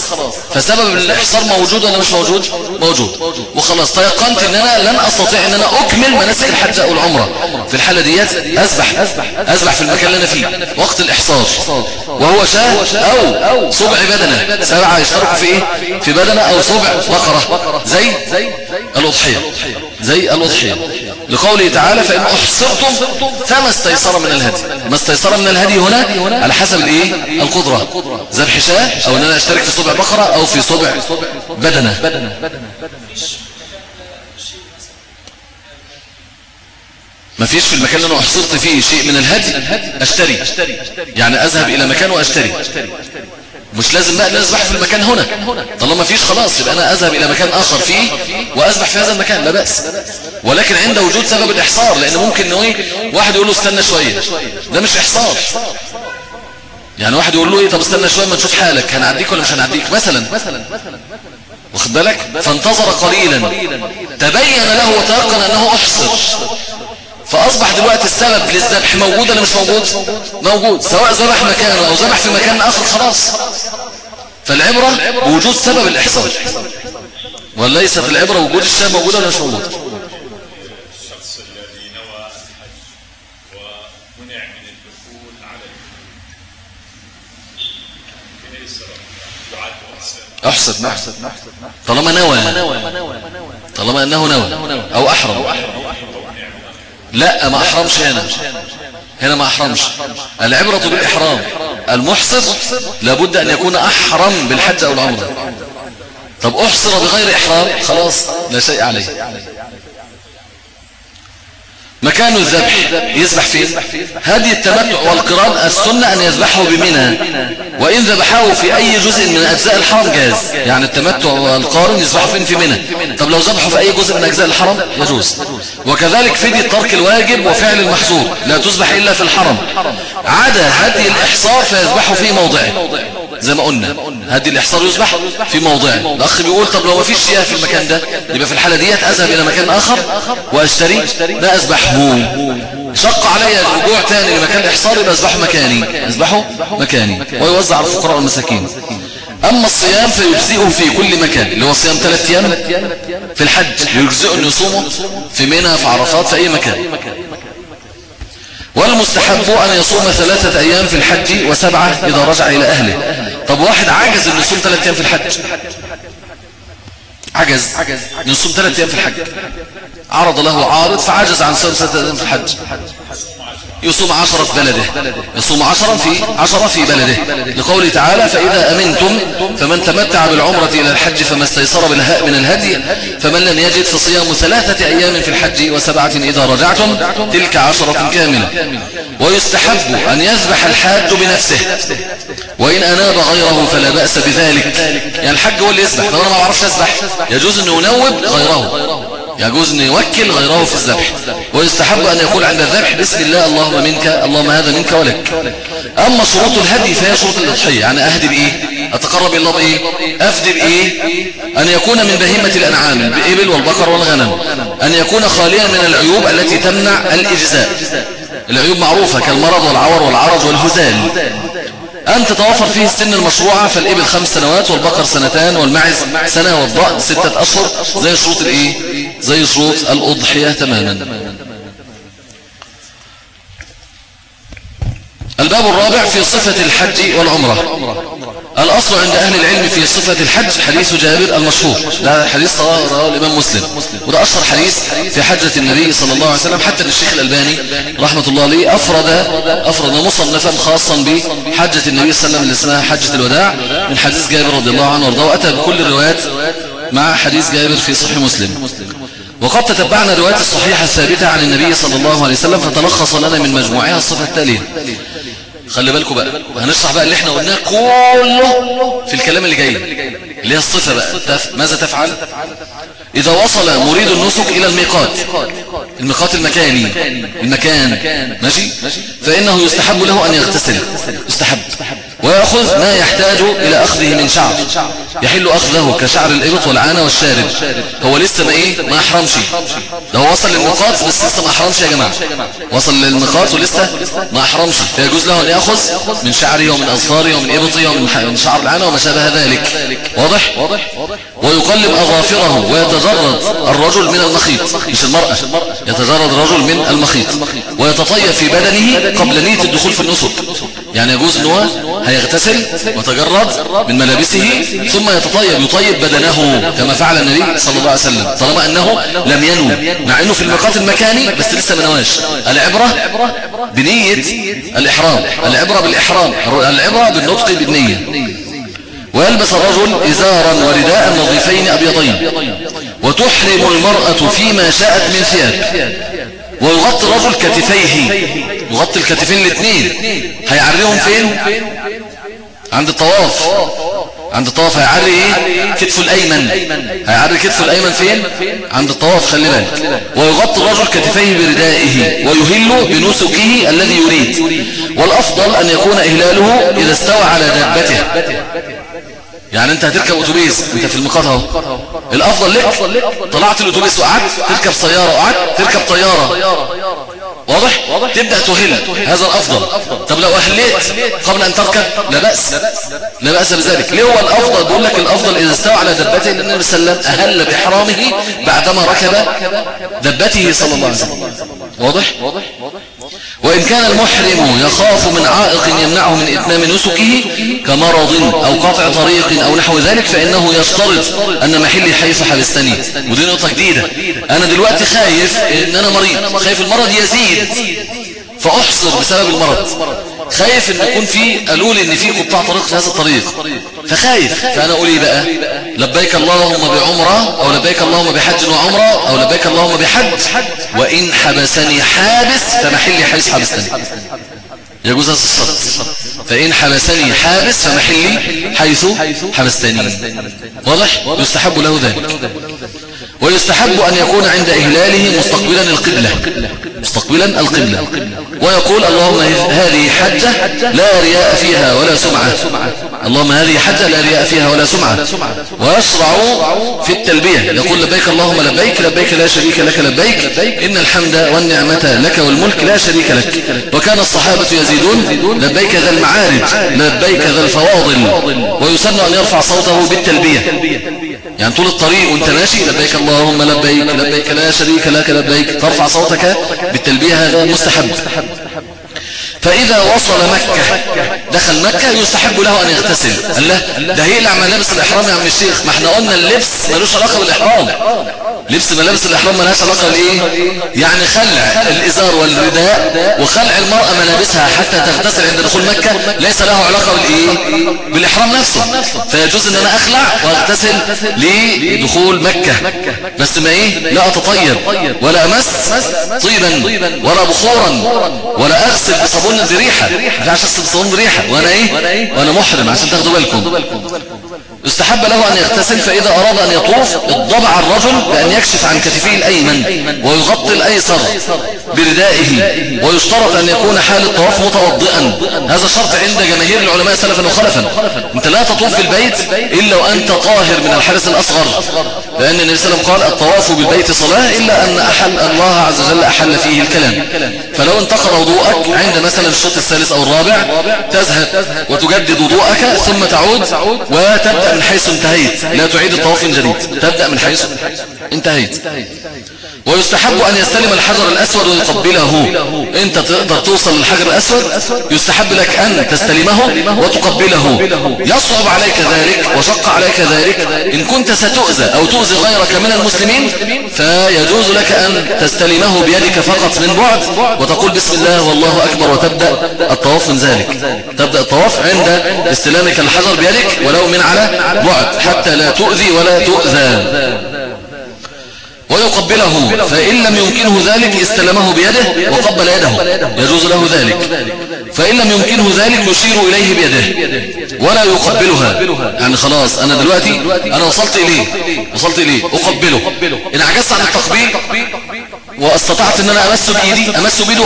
فسبب الإحصار موجود ولا مش موجود؟ موجود. وخلاص. تيقنت ان أنا لن أستطيع ان أنا أكمل مناسك الحج أو العمرة. في الحالة ديت أذبح. أذبح في المكان اللي أنا فيه. وقت الإحصار. وهو شاة أو صبع بدنة. سبعه يشتركوا في إيه؟ في بدنة أو صبع بقرة. زي الأضحية. زي الأضحية. لقوله تعالى فإن أحصرتم فما استيسر من الهدي. ما استيسر من الهدي هنا على حسب الإيه؟ القدرة. ذبح شاه أو ان أنا اشترك في صبع بقره أو في صبع بدنة. ما فيش في المكان اللي أنا أحصرت فيه شيء من الهدي أشتري. يعني أذهب إلى مكان وأشتري. مش لازم بقى نذبح في المكان هنا. طالما ما فيش خلاص يبقى أنا أذهب إلى مكان آخر فيه وأذبح في هذا المكان لا بأس. ولكن عند وجود سبب الإحصار لأن ممكن إيه واحد يقول له استنى شوية. ده مش إحصار. يعني واحد يقول له إيه طب استنى شوية ما نشوف حالك هنعديك ولا مش هنعديك؟ مثلا. واخد بالك؟ فانتظر قليلا. تبين له وتيقن أنه أحصر. فأصبح دلوقتي السبب للذبح موجود ولا مش موجود؟ موجود سواء ذبح مكانه أو ذبح في مكان آخر خلاص. فالعبرة بوجود سبب الاحصار وليست العبرة وجود الشيء موجود ولا مش موجود. احسد احسد طالما نوى. طالما أنه نوى. أو أحرم. لا ما أحرمش هنا. هنا ما أحرمش. العبرة بالإحرام. المحصر لابد أن يكون أحرم بالحج أو العمرة. طب أحصر بغير إحرام خلاص لا شيء عليه. مكان الذبح يذبح فين هذه التمتع والقران السنة أن يذبحه بمنى. وإن ذبحه في أي جزء من أجزاء الحرم جاز. يعني التمتع والقارن يذبحه فين؟ في منى. طب لو ذبحه في أي جزء من أجزاء الحرم؟ يجوز. وكذلك فدية ترك الواجب وفعل المحظور لا تذبح إلا في الحرم. عدا هدي الإحصار فيذبحه في موضعه. زي ما قلنا هدي الإحصار يذبح في موضعه الأخ بيقول طب لو ما فيش شياه في المكان ده يبقى في الحالة ديت أذهب إلى مكان آخر وأشتري لا أذبحه. شق علي الرجوع تاني لمكان الإحصار يبقى أذبحه مكاني. أذبحه مكاني. ويوزع على الفقراء والمساكين. أما الصيام فيجزئه في كل مكان اللي هو صيام ثلاث أيام في الحج يجزئه أن يصومه في منى في عرفات في أي مكان. والمستحب أن يصوم ثلاثة أيام في الحج وسبعة إذا رجع إلى أهله. طب واحد عاجز أن يصوم ثلاثة أيام في الحج؟ عجز. أن يصوم ثلاثة أيام في الحج. عرض له عارض فعجز عن صوم ثلاثة أيام في الحج. يصوم عشرة في بلده. يصوم عشرة في عشرة في بلده. لقوله تعالى فإذا أمنتم فمن تمتع بالعمرة إلى الحج فما استيسر من الهدي فمن لم يجد فصيام ثلاثة أيام في الحج وسبعة إذا رجعتم تلك عشرة كاملة. ويستحب أن يذبح الحاج بنفسه. وإن أناب غيره فلا بأس بذلك. يعني الحج هو اللي يذبح فأنا ما أعرفش أذبح. يجوز أنه ينوب غيره. يجوز أن يوكل غيره في الذبح. ويستحب أن يقول عند الذبح بسم الله اللهم منك اللهم هذا منك ولك. أما شروط الهدي فهي شروط الأضحية. يعني أهدي بإيه؟ أتقرب الله بإيه أفدي بإيه؟ أن يكون من بهيمة الأنعام بإبل والبقر والغنم. أن يكون خاليا من العيوب التي تمنع الإجزاء. العيوب معروفة كالمرض والعور والعرج والهزال. أن تتوفر فيه السن المشروعة فالإبل خمس سنوات والبقر سنتان والمعز سنة والضأن ستة أشهر زي شروط الإيه؟ زي شروط الأضحية تماما. الباب الرابع في صفة الحج والعمرة. الأصل عند أهل العلم في صفة الحج حديث جابر المشهور. ده حديث رواه الإمام مسلم. وده أشهر حديث في حجة النبي صلى الله عليه وسلم حتى الشيخ الألباني رحمة الله عليه. أفرد أفرد مصنفا خاصا بحجة النبي صلى الله عليه وسلم اللي اسمها حجة الوداع من حديث جابر رضي الله عنه وارضاه. وأتى بكل الروايات مع حديث جابر في صحيح مسلم. وقد تتبعنا الروايات الصحيحة الثابتة عن النبي صلى الله عليه وسلم فتلخص لنا من مجموعها الصفة التالية خلي بالكم بقى هنشرح بقى اللي إحنا قلناه كله في الكلام اللي جاي اللي هي الصفة بقى ماذا تفعل؟ إذا وصل مريد النسك إلى الميقات. الميقات المكاني. المكان. ماشي؟ فإنه يستحب له أن يغتسل. يستحب. ويأخذ ما يحتاج إلى أخذه من شعر. يحل أخذه كشعر الإبط والعانة والشارب. هو لسه ما إيه؟ ما أحرمش. ده هو وصل للميقات بس لسه ما أحرمش يا جماعة. وصل للميقات ولسه ما أحرمش. فيجوز له أن يأخذ من شعره ومن أظفاره ومن إبطه ومن شعر العانة وما شابه ذلك. واضح؟ ويقلب أظافره ويتجرد الرجل من المخيط مش المرأة. يتجرد الرجل من المخيط. ويتطيب في بدنه قبل نية الدخول في النسك يعني يجوز أنه هيغتسل وتجرد من ملابسه ثم يتطيب يطيب بدنه كما فعل النبي صلى الله عليه وسلم. طالما أنه لم ينو. مع أنه في الميقات المكاني بس لسه ما نواش. العبرة بنية الإحرام. العبرة بالإحرام. العبرة بالنطق بالنية. ويلبس الرجل إزارا ورداء نظيفين أبيضين. وتحرم المرأة فيما شاءت من ثياب. ويغطي الرجل كتفيه يغطي الكتفين الاثنين هيعريهم فين؟ عند الطواف. عند الطواف هيعري إيه؟ كتفه الأيمن. هيعري كتفه الأيمن فين؟ عند الطواف خلي بالك. ويغطي الرجل كتفيه بردائه. ويهل بنسكه الذي يريد. والأفضل أن يكون إهلاله إذا استوى على دابته. يعني انت هتركب أتوبيس انت في المقاطع اهو. الأفضل لك طلعت الأتوبيس وقعدت تركب سياره وقعدت تركب طيارة. واضح؟ تبدأ تهل. هذا الأفضل. طب لو أهليت قبل أن تركب؟ لا بأس. لا بأس. بذلك ليه هو الأفضل؟ بقول لك الأفضل إذا استوى على دبته إن النبي صلى الله عليه وسلم أهل بإحرامه بعدما ركب دبته صلى الله عليه وسلم. واضح. وإن كان المحرم يخاف من عائق يمنعه من إتمام نسكه كمرض أو قطع طريق أو نحو ذلك فإنه يشترط أن محلي حيث حبستني ودي نقطة جديدة. أنا دلوقتي خايف إن أنا مريض. خايف المرض يزيد. فأحصر بسبب المرض. خايف إن يكون في قالوا لي إن في قطاع طريق في هذا الطريق. فخايف. فأنا أقول إيه بقى؟ لبيك اللهم بعمرة أو لبيك اللهم بحج وعمرة أو لبيك اللهم بحج. وإن حبسني حابس فمحلي حيث حبستني يجوز هذا الشرط فإن حبسني حابس فمحلي حيث حبستني. واضح؟ يستحب له ذلك. ويستحب أن يكون عند إهلاله مستقبلا القبلة. مستقبلا القبلة ويقول اللهم هذه حجة لا رياء فيها ولا سمعة. اللهم هذه حجة لا رياء فيها ولا سمعة. ويشرع في التلبية. يقول لبيك اللهم لبيك لبيك لا شريك لك لبيك إن الحمد والنعمة لك والملك لا شريك لك. وكان الصحابة يزيدون لبيك ذا المعارج لبيك ذا الفواضل. ويسن أن يرفع صوته بالتلبية. يعني طول الطريق وانت ماشي لبيك اللهم لبيك لبيك لا شريك لك لبيك. ترفع صوتك بالتلبية مستحب. فإذا وصل مكة دخل مكة يستحب له أن يغتسل. قال له ده هيقلع ملابس الإحرام يا عم الشيخ. ما إحنا قلنا اللبس ملوش علاقة بالإحرام. لبس ملابس الإحرام ملهاش علاقة بإيه؟ يعني خلع الإزار والرداء وخلع المرأة ملابسها حتى تغتسل عند دخول مكة ليس له علاقة بالإيه؟ بالإحرام نفسه. فيجوز أن أنا أخلع وأغتسل لدخول مكة. بس ما إيه؟ لا أتطير ولا أمس طيبا ولا بخورا ولا أغسل بصابون دي ريحة ما ينفعش أغسل بصابون دي ريحة وأنا إيه؟ وأنا محرم عشان تاخدوا بالكم. يستحب له أن يغتسل فإذا أراد أن يطوف اضبع الرجل بأن يكشف عن كتفه الأيمن ويغطي الأيسر بردائه ويشترط أن يكون حال الطواف متوضئا. هذا شرط عند جماهير العلماء سلفا وخلفا. أنت لا تطوف في البيت إلا وأنت طاهر من الحدث الأصغر. لأن النبي صلى الله عليه وسلم قال الطواف بالبيت صلاة إلا أن أحل الله عز وجل أحل فيه الكلام. فلو انتقض وضوءك عند مثلا الشوط الثالث أو الرابع تذهب وتجدد وضوءك ثم تعود وتبدأ من حيث انتهيت. لا تعيد الطواف من جديد. تبدأ من حيث انتهيت. ويستحب أن يستلم الحجر الأسود ويقبله. أنت تقدر توصل للحجر الأسود؟ يستحب لك أن تستلمه وتقبله. يصعب عليك ذلك وشق عليك ذلك. إن كنت ستؤذى أو تؤذي غيرك من المسلمين فيجوز لك أن تستلمه بيدك فقط من بعد وتقول بسم الله والله أكبر وتبدأ الطواف من ذلك. تبدأ الطواف عند استلامك الحجر بيدك ولو من على بعد حتى لا تؤذي ولا تؤذى. ويقبله فإن لم يمكنه ذلك استلمه بيده وقبل يده يجوز له ذلك. فإن لم يمكنه ذلك يشير إليه بيده ولا يقبلها. يعني خلاص أنا دلوقتي أنا وصلت إليه وصلت إليه أقبله. إن عجزت عن التقبيل وأستطعت إن أنا امس بإيدي امس بايده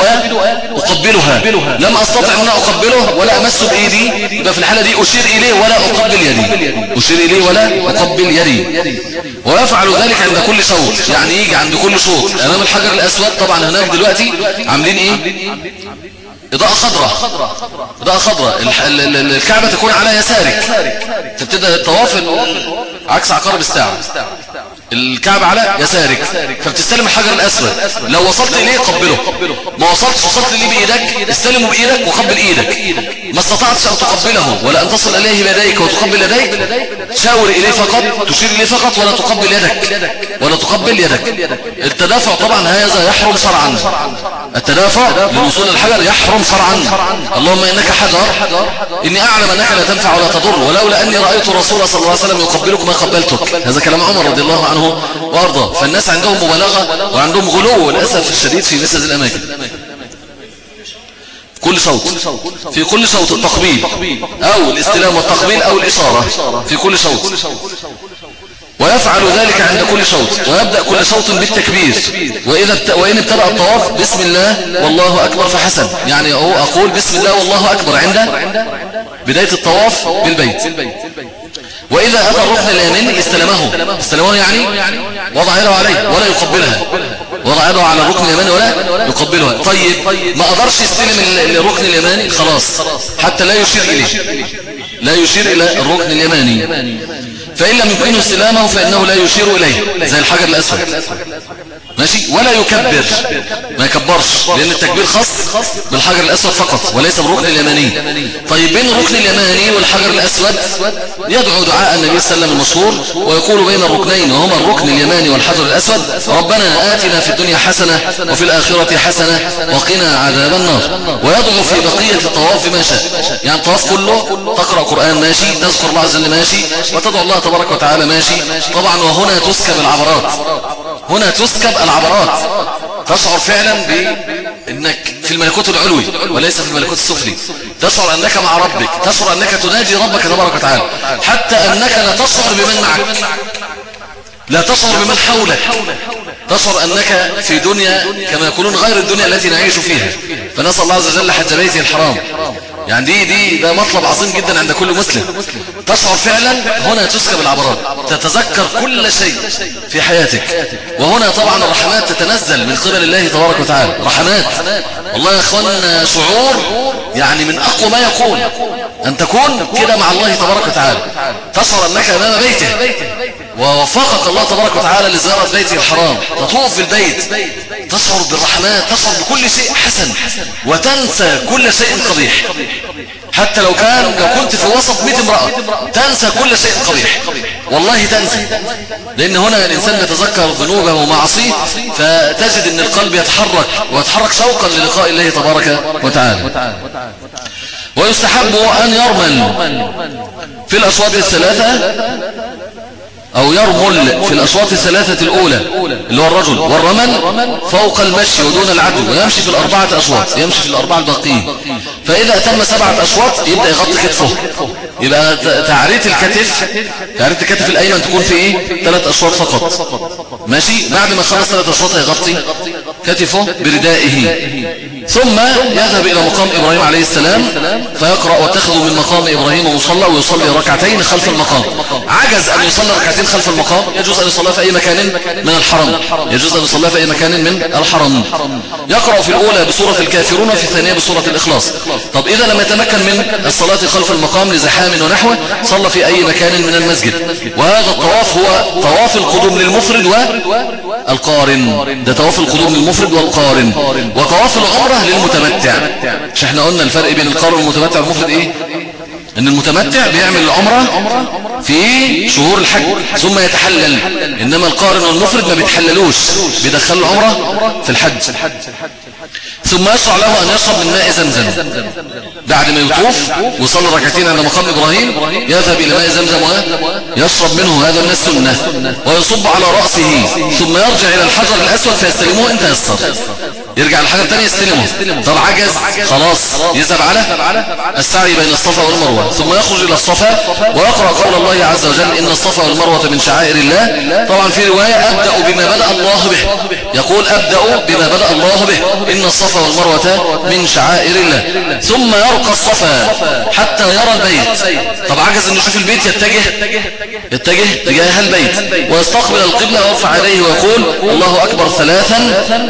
أقبلها. لم أستطع إن أنا أقبله ولا امس بإيدي يبقى في الحالة دي أشير إليه ولا أقبل يدي. أشير إليه ولا أقبل يدي. ويفعل ذلك عند كل شوط. يعني يجي عند كل شوط إمام الحجر الأسود طبعا هناك دلوقتي عاملين إيه؟ إضاءة خضراء. إضاءة خضراء. الكعبة تكون على يسارك. تبتدى الطواف عكس عقارب الساعة. الكعبة على يسارك. فبتستلم الحجر الأسود. لو وصلت إليه قبله. ما وصلتش وصلت إليه بإيدك؟ استلمه بإيدك وقبل إيدك. ما استطعتش أن تقبله ولا أن تصل إليه بيديك وتقبل يديك. شاور إليه فقط تشير إليه فقط ولا تقبل يدك. ولا تقبل يدك. التدافع طبعا هذا يحرم شرعا. التدافع للوصول للحجر يحرم شرعا. اللهم إنك حجر. إني أعلم أنك لا تنفع ولا تضر. ولولا أني رأيت الرسول صلى الله عليه وسلم يقبلك ما قبلتك. هذا كلام عمر رضي الله عنه. وأرضاه فالناس عندهم مبالغة وعندهم غلو للأسف الشديد في مثل هذه الأماكن. كل صوت. في كل صوت التقبيل أو الاستلام والتقبيل أو الإشارة. في كل صوت. ويفعل ذلك عند كل صوت. ويبدأ كل صوت بالتكبير. وإذا وإن ابتدأ الطواف بسم الله والله أكبر فحسن يعني أقول بسم الله والله أكبر. عند؟ بداية الطواف بالبيت. وإذا أتى الركن اليمين استلمه. استلمه يعني وضع يده عليه ولا يقبلها. وضع يده على الركن اليماني ولا يقبلها. طيب ما قدرش يستلم الركن اليماني؟ خلاص. حتى لا يشير إليه. لا يشير إلى الركن اليماني. فإن لم يمكنه استلامه فإنه لا يشير إليه. زي الحجر الأسود. ماشي؟ ولا يكبر. ما يكبرش لأن التكبير خاص بالحجر الأسود فقط وليس بالركن اليماني طيب بين الركن اليماني والحجر الأسود يدعو دعاء النبي صلى الله عليه وسلم المشهور ويقول بين الركنين وهما الركن اليماني والحجر الأسود ربنا آتنا في الدنيا حسنة وفي الآخرة حسنة وقنا عذاب النار. ويدعو في بقية الطواف ما شاء. يعني الطواف كله تقرأ قرآن ماشي تذكر الله عز وجل ماشي وتدعو الله تبارك وتعالى ماشي. طبعا وهنا تسكب العبرات. هنا تسكب العبرات. تشعر فعلا بأنك في الملكوت العلوي وليس في الملكوت السفلي. تشعر أنك مع ربك. تشعر أنك تناجي ربك تبارك وتعالى. حتى أنك لا تشعر بمن معك. لا تشعر بمن حولك. تشعر أنك في دنيا كما يقولون غير الدنيا التي نعيش فيها. فنسأل الله عز وجل حج بيته الحرام. يعني دي دي ده مطلب عظيم جدا عند كل مسلم. تشعر فعلا هنا تسكب العبرات. تتذكر كل شيء في حياتك. وهنا طبعا الرحمات تتنزل من قبل الله تبارك وتعالى. رحمات. والله يا اخوانا شعور يعني من أقوى ما يكون. أن تكون كده مع الله تبارك وتعالى. تشعر أنك أمام بيته. ووفقك الله تبارك وتعالى لزيارة بيته الحرام. تطوف في البيت. تشعر بالرحمات تشعر بكل شيء حسن. وتنسى كل شيء قبيح. حتى لو كان لو كنت في وسط 100 امرأة تنسى كل شيء قبيح. والله تنسى. لأن هنا الإنسان يتذكر ذنوبه ومعصيه فتجد أن القلب يتحرك ويتحرك شوقا للقاء الله تبارك وتعالى. ويستحب أن يرمل في الأصوات الثلاثة أو يرمل في الأشواط الثلاثة الأولى اللي هو الرجل والرمل فوق المشي ودون العدو ويمشي في الأربعة أشواط يمشي في الأربعة الباقيين. فإذا أتم سبعة أشواط يبدأ يغطي كتفه. يبقى تعريت الكتف تعريت الكتف الأيمن تكون في إيه؟ ثلاث أشواط فقط. ماشي؟ بعد ما خلص ثلاث أشواط يغطي كتفه بردائه. ثم يذهب إلى مقام إبراهيم عليه السلام فيقرأ واتخذوا من مقام إبراهيم مصلى ويصلي ركعتين خلف المقام. عجز أن يصلي ركعتين خلف المقام يجوز أن يصلى في أي مكان من الحرم. يجوز أن يصلى في أي مكان من الحرم. يقرأ في الأولى بسورة الكافرون وفي الثانية بسورة الإخلاص. طب إذا لم يتمكن من الصلاة خلف المقام لزحام ونحوه صلى في أي مكان من المسجد. وهذا الطواف هو طواف القدوم للمفرد والقارن. ده طواف القدوم للمفرد والقارن. وطواف العمرة للمتمتع مش إحنا قلنا الفرق بين القارن والمتمتع والمفرد إيه؟ ان المتمتع بيعمل العمرة في شهور الحج ثم يتحلل. انما القارن والمفرد ما بيتحللوش بيدخلوا العمرة في الحج. ثم يشرع له أن يشرب من ماء زمزم. بعد ما يطوف وصلى ركعتين عند مقام إبراهيم يذهب إلى ماء زمزم ويشرب منه هذا من السنة ويصب على رأسه ثم يرجع إلى الحجر الأسود فيستلمه انت يسر يرجع الحجر الثاني يستلمه طب عجز؟ خلاص. يذهب على السعي بين الصفا والمروة. ثم يخرج إلى الصفا ويقرأ قول الله عز وجل إن الصفا والمروة من شعائر الله. طبعا في رواية أبدأ بما بدأ الله به. يقول أبدأ بما بدأ الله به. إن الصفا والمروة من شعائر الله. ثم يرقى الصفا حتى يرى البيت. طب عجز أن يشوف البيت يتجه؟ يتجه تجاه البيت. ويستقبل القبلة ويرفع عليه ويقول الله أكبر ثلاثا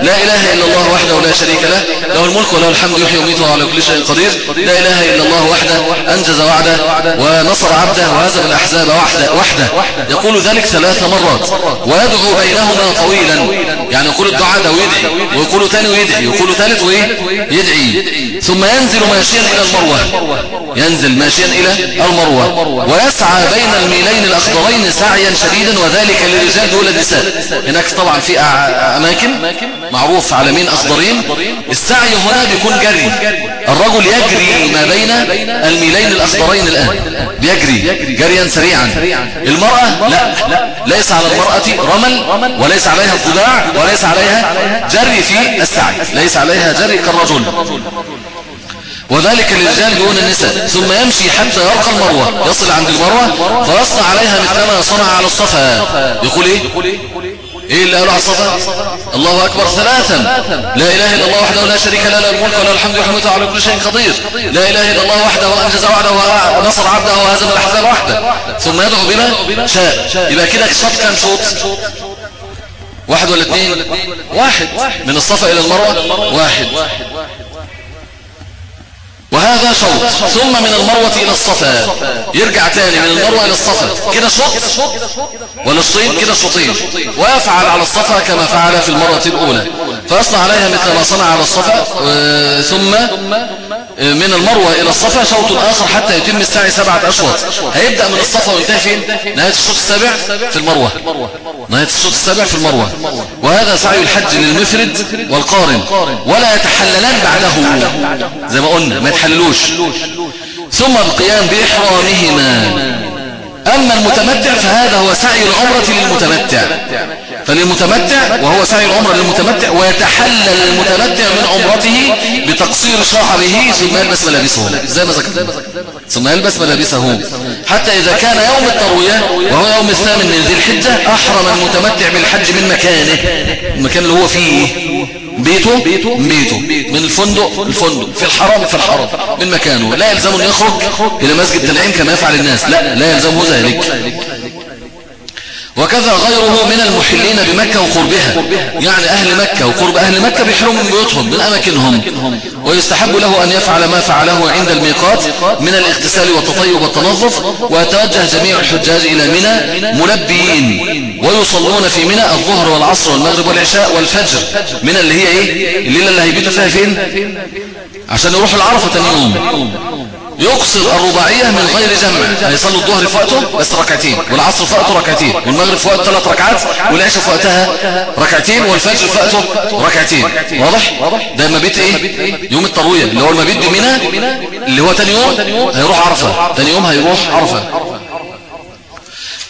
لا إله إلا الله وحده لا شريك له له الملك وله الحمد يحيي ويميت وهو على كل شيء قدير. لا إله إلا الله وحده أنجز وعده ونصر عبده وهزم الأحزاب وحده, وحده. يقول ذلك ثلاث مرات ويدعو بينهما طويلا. يعني يقول الدعاء ده ويدعي ويقول ثاني ويدعي يقول ثالث وإيه؟ يدعي. ثم ينزل ماشيا إلى المروة. ينزل ماشيا إلى المروة. ويسعى بين الميلين الأخضرين سعيا شديدا وذلك للرجال دول النساء. هناك طبعا في أماكن معروف على مين أخضرين السعي هنا بيكون جري. الرجل يجري ما بين الميلين الأخضرين الآن. بيجري جريا سريعا. المرأة لا ليس على المرأة رمل وليس عليها الضباع وليس عليها جري في السعي. ليس عليها جري كالرجل. وذلك للرجال دون النساء. ثم يمشي حتى يرقى المروة. يصل عند المروة فيصنع عليها مثلما صنع على الصفا. يقول إيه؟ إيه اللي قالوا على الصفا الله أكبر. ثلاثا. لا إله إلا الله وحده لا شريك له له الملك وله الحمد لله على كل شيء قدير. لا إله إلا الله وحده وانجز وعده ونصر عبده وهزم الأحزاب وحده. ثم يدعو بما شاء. يبقى كده شوط كام شوط واحد ولا اثنين واحد. من الصفا إلى المروة؟ واحد. وهذا شوط ثم من المروة إلى الصفا. يرجع تاني من المروة إلى الصفا. كده شوط الصين كده شوطين ويفعل على الصفا كما فعل في المرة الأولى. فيصنع عليها مثل ما صنع على الصفا. ثم من المروة إلى الصفا شوط آخر حتى يتم السعي سبعة أشواط هيبدأ من الصفا وينتهي فين؟ نهاية الشوط السابع في المروة. نهاية الشوط السابع في المروة. وهذا سعي الحج للمفرد والقارن. ولا يتحللان بعده. زي ما قلنا ما يتحللوش ثم القيام بإحرامهما. أما المتمتع فهذا هو سعي العمرة للمتمتع. فللمتمتع وهو سعي العمرة للمتمتع ويتحلل المتمتع من عمرته بتقصير شعره ثم يلبس ملابسه. زي ما ذكرت. ثم يلبس ملابسه. حتى إذا كان يوم التروية وهو يوم الثامن من ذي الحجة أحرم المتمتع بالحج من مكانه. المكان اللي هو فيه. بيته بيته. من الفندق الفندق. في الحرم في الحرم من مكانه. لا يلزم أن يخرج إلى مسجد تنعيم كما يفعل الناس. لا لا يلزمه ذلك. وكذا غيره من المحلين بمكة وقربها. يعني أهل مكة وقرب أهل مكة بيحرموا من بيوتهم من أماكنهم. ويستحب له أن يفعل ما فعله عند الميقات من الاغتسال والتطيب والتنظف ويتوجه جميع الحجاج إلى منى ملبيين. ويصلون في منى الظهر والعصر والمغرب والعشاء والفجر منى اللي هي إيه؟ الليلة اللي هيبيتوا فيها فين؟ عشان يروحوا العرفة تاني يوم يقصر الرباعية من غير جمع. هيصلوا الظهر في وقته بس ركعتين والعصر في وقته ركعتين والمغرب في وقته ثلاث ركعات والعشاء في وقتها ركعتين والفجر في وقته ركعتين. واضح؟ ده المبيت إيه؟ يوم التروية اللي هو المبيت بمنى اللي هو تاني يوم هيروح عرفة. تاني يوم هيروح عرفة.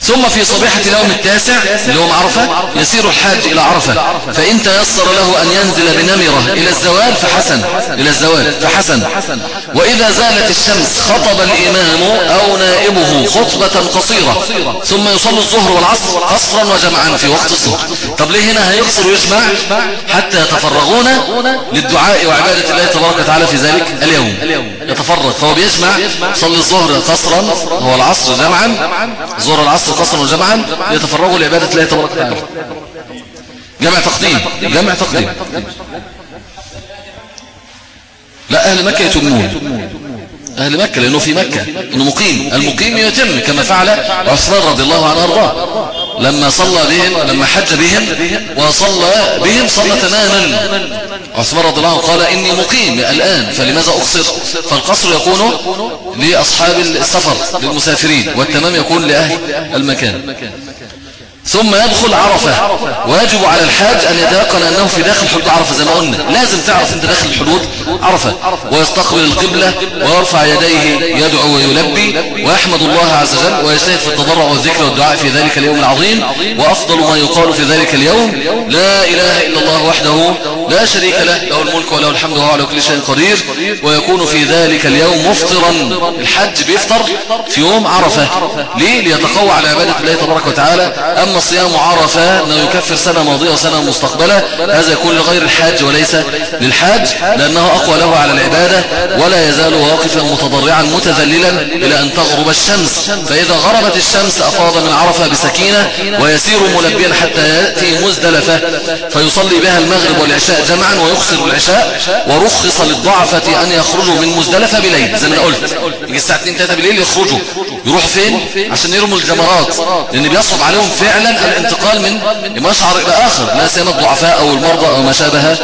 ثم في صبيحة اليوم التاسع اللي هو عرفة يسير الحاج إلى عرفة. فإن تيسر له أن ينزل بنمرة إلى الزوال فحسن إلى الزوال فحسن. وإذا زالت الشمس خطب الإمام أو نائبه خطبة قصيرة ثم يصلي الظهر والعصر قصرا وجمعا في وقت الظهر. طب ليه هنا هيقصر ويجمع؟ حتى يتفرغون للدعاء وعبادة الله تبارك وتعالى في ذلك اليوم. يتفرغ فهو بيجمع صلي الظهر قصرا هو العصر جمعا ظهر العصر قصرا وجمعا ليتفرغوا لعبادة الله تبارك وتعالى. جمع تقديم جمع تقديم. لا أهل مكة يتمون. أهل مكة لأنه في مكة إنه مقيم. المقيم يتم كما فعل عثمان رضي الله عنه وأرضاه. لما صلى بهم لما حج بهم وصلى بهم صلى تماما. عثمان رضي الله عنه قال إني مقيم الآن فلماذا أقصر؟ فالقصر يكون لأصحاب السفر للمسافرين والتمام يكون لأهل المكان. ثم يدخل عرفة. ويجب على الحاج أن يتيقن أنه في داخل حدود عرفة زي ما قلنا. لازم تعرف أنت داخل الحدود عرفة. ويستقبل القبلة ويرفع يديه يدعو ويلبي. ويحمد الله عز وجل ويجتهد في التضرع والذكر والدعاء في ذلك اليوم العظيم. وأفضل ما يقال في ذلك اليوم لا إله إلا الله وحده لا شريك له له الملك وله الحمد وهو على كل شيء قدير. ويكون في ذلك اليوم مفطرا. الحج بيفطر في يوم عرفة. ليه؟ ليتقوى على عبادة الله تبارك وتعالى. أما أما صيام عرفة أنه يكفر سنة ماضية وسنة مستقبلة. هذا يكون لغير الحاج وليس للحاج لأنه أقوى له على العبادة ولا يزال واقفا متضرعا متذللا إلى أن تغرب الشمس. فإذا غربت الشمس أفاض من عرفة بسكينة ويسير ملبيا حتى يأتي مزدلفة. فيصلي بها المغرب والعشاء جمعا ويقصر العشاء ورخص للضعفة أن يخرجوا من مزدلفة بليل. زي ما قلت يجي الساعة 2 3 بالليل يخرجوا. يروحوا فين؟ عشان يرموا الجمرات. لأن بيصعب عليهم فعلا الانتقال من مشعر إلى آخر. لا سيما الضعفاء أو المرضى أو ما شابه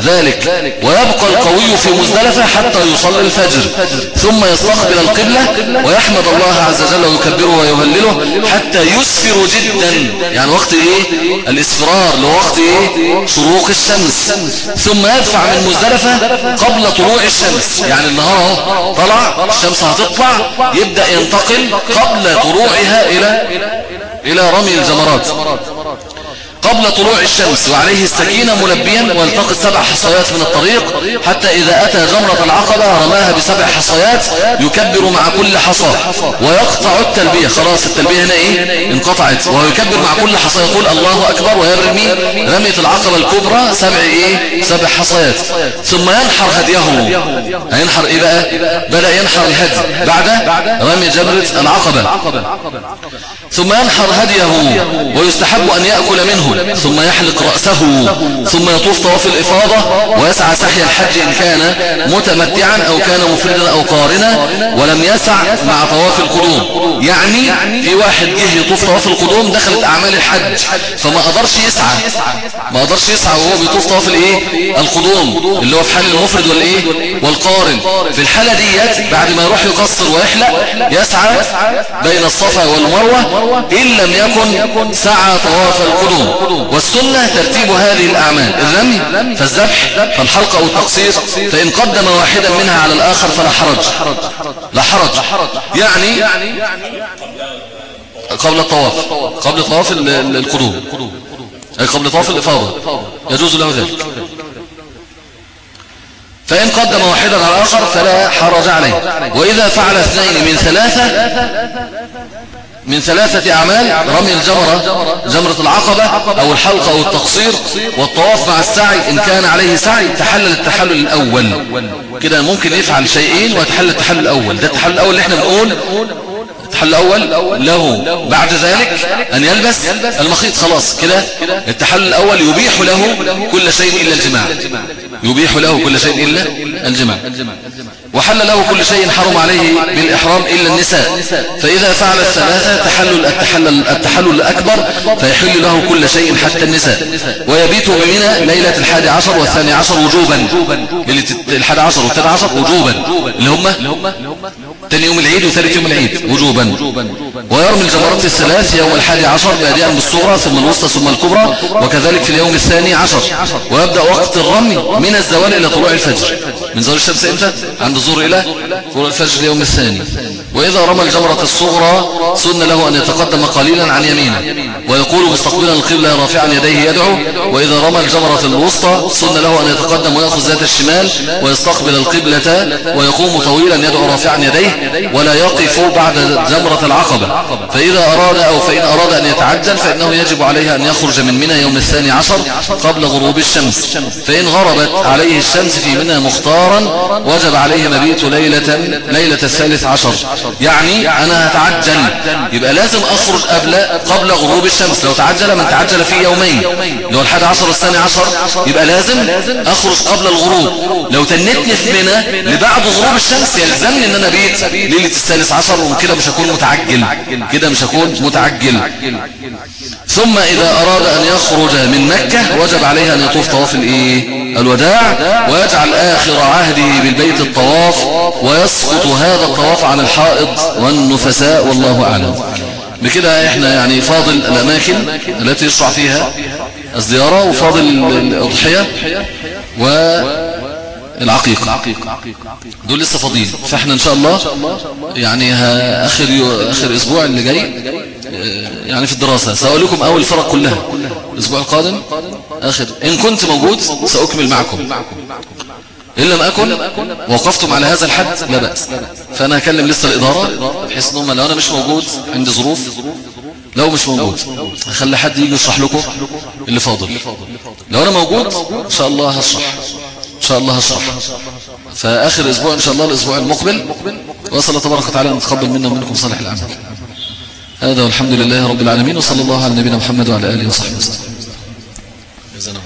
ذلك. ويبقى القوي في مزدلفة حتى يصلي الفجر. ثم يستقبل القبلة ويحمد الله عز وجل ويكبره ويهلله حتى يسفر جدا. يعني وقت إيه؟ الإسفرار لوقت إيه؟ شروق الشمس. ثم يدفع من مزدلفة قبل طلوع الشمس. يعني النهار طلع الشمس هتطلع يبدأ ينتقل. قبل طلوعها إلى إلى رمي الجمرات. قبل طلوع الشمس وعليه السكينة ملبيا والتقط سبع حصيات من الطريق حتى إذا أتى جمرة العقبة رماها بسبع حصيات يكبر مع كل حصى ويقطع التلبية. خلاص التلبية هنا إيه؟ انقطعت. وهو يكبر مع كل حصى يقول الله أكبر ويرمي رمية العقبة الكبرى سبع إيه؟ سبع حصيات ثم ينحر هديه. هينحر إيه بقى؟ بدأ ينحر الهدي. بعد رمي جمرة العقبة. ثم ينحر هديه ويستحب أن يأكل منه. ثم يحلق رأسه ثم يطوف طواف الإفاضة ويسعى سحي الحج إن كان متمتعا أو كان مفردا أو قارنا ولم يسع مع طواف القدوم. يعني في واحد جه يطوف طواف القدوم دخلت أعمال الحج فما قدرش يسعى. ما قدرش يسعى وهو بيطوف طواف الإيه؟ القدوم اللي هو في حال المفرد والإيه؟ والقارن. في الحالة ديت بعد ما يروح يقصر ويحلق يسعى بين الصفا والمروة إن لم يكن سعى طواف القدوم. والسنة ترتيب هذه الأعمال. الرمي فالذبح فالحلق أو التقصير فإن قدم واحدا منها على الآخر فلا حرج. لا حرج. يعني قبل الطواف قبل طواف القدوم. أي قبل طواف الإفاضة. يجوز له ذلك. فإن قدم واحدا على الآخر فلا حرج عليه. وإذا فعل اثنين من ثلاثة من ثلاثة أعمال رمي الجمرة جمرة العقبة أو الحلق أو التقصير والطواف مع السعي إن كان عليه سعي تحلل التحلل الأول. كده ممكن يفعل شيئين ويتحلل التحلل الأول. ده التحلل الأول اللي إحنا بنقول التحلل الأول له بعد ذلك أن يلبس المخيط. خلاص كده التحلل الأول يبيح له كل شيء إلا الجماع. يبيح له كل شيء إلا الجماع. وحل له كل شيء حرم عليه بالإحرام إلا النساء. فإذا فعل الثلاثة تحلل التحلل, التحلل الأكبر فيحل له كل شيء حتى النساء. ويبيت بمنى ليلة الحادي عشر والثاني عشر وجوبا. الحادي عشر والثاني عشر وجوبا. اللي هم تاني يوم العيد وثالث يوم العيد وجوبا. ويرمي الجمرات الثلاث يوم الحادي عشر بادئا بالصغرى ثم الوسطى ثم الكبرى وكذلك في اليوم الثاني عشر. ويبدأ وقت الرمي من الزوال إلى طلوع الفجر. من زوال الشمس إمتى؟ عند الظهر إلى طلوع الفجر اليوم الثاني. وإذا رمى الجمرة الصغرى سن له أن يتقدم قليلا عن يمينه. ويقول مستقبلا القبلة رافعا يديه يدعو وإذا رمى الجمرة الوسطى سن له أن يتقدم ويأخذ ذات الشمال ويستقبل القبلة ويقوم طويلا يدعو رافعا يديه ولا يقف بعد جمرة العقبة. فإذا أراد أو فإن أراد أن يتعجل فإنه يجب عليه أن يخرج من منى يوم الثاني عشر قبل غروب الشمس. فإن غربت عليه الشمس في منى مختارا وجب عليه مبيت ليلة ليلة الثالث عشر. يعني أنا هتعجل يبقى لازم أخرج قبل قبل غروب الشمس. لو تعجل من تعجل في يومين. لو الحادي عشر والثاني عشر. يبقى لازم أخرج قبل الغروب. لو تنتني في منى لبعد غروب الشمس يلزمني أن أنا بيت ليلة الثالث عشر وكده مش هكون متعجل. كده مش هكون متعجل. ثم إذا أراد أن يخرج من مكة وجب عليه أن يطوف طواف الإيه؟ الوداع. ويجعل آخر عهده بالبيت الطواف ويسقط هذا الطواف عن الحائض والنفساء والله أعلم. بكده إحنا يعني فاضل الأماكن التي يشرع فيها الزيارة وفاضل الأضحية والعقيقة. دول لسه فاضيين. فإحنا إن شاء الله يعني آخر آخر أسبوع اللي جاي يعني في الدراسة. سأقول لكم أول الفرق كلها. الأسبوع القادم آخر. إن كنت موجود سأكمل معكم. إن لم أكن وقفتم على هذا الحد لا بأس. فأنا هكلم لسه الإدارة بحيث أنهم لو أنا مش موجود عندي ظروف لو مش موجود هخلي حد يجي يشرح لكم اللي فاضل. لو أنا موجود إن شاء الله هشرح. إن شاء الله هشرح. فآخر أسبوع إن شاء الله الأسبوع المقبل وصل تبارك وتعالى أن نتقبل منا ومنكم صالح الأعمال. هذا والحمد لله رب العالمين وصلى الله على نبينا محمد وعلى آله وصحبه وسلم.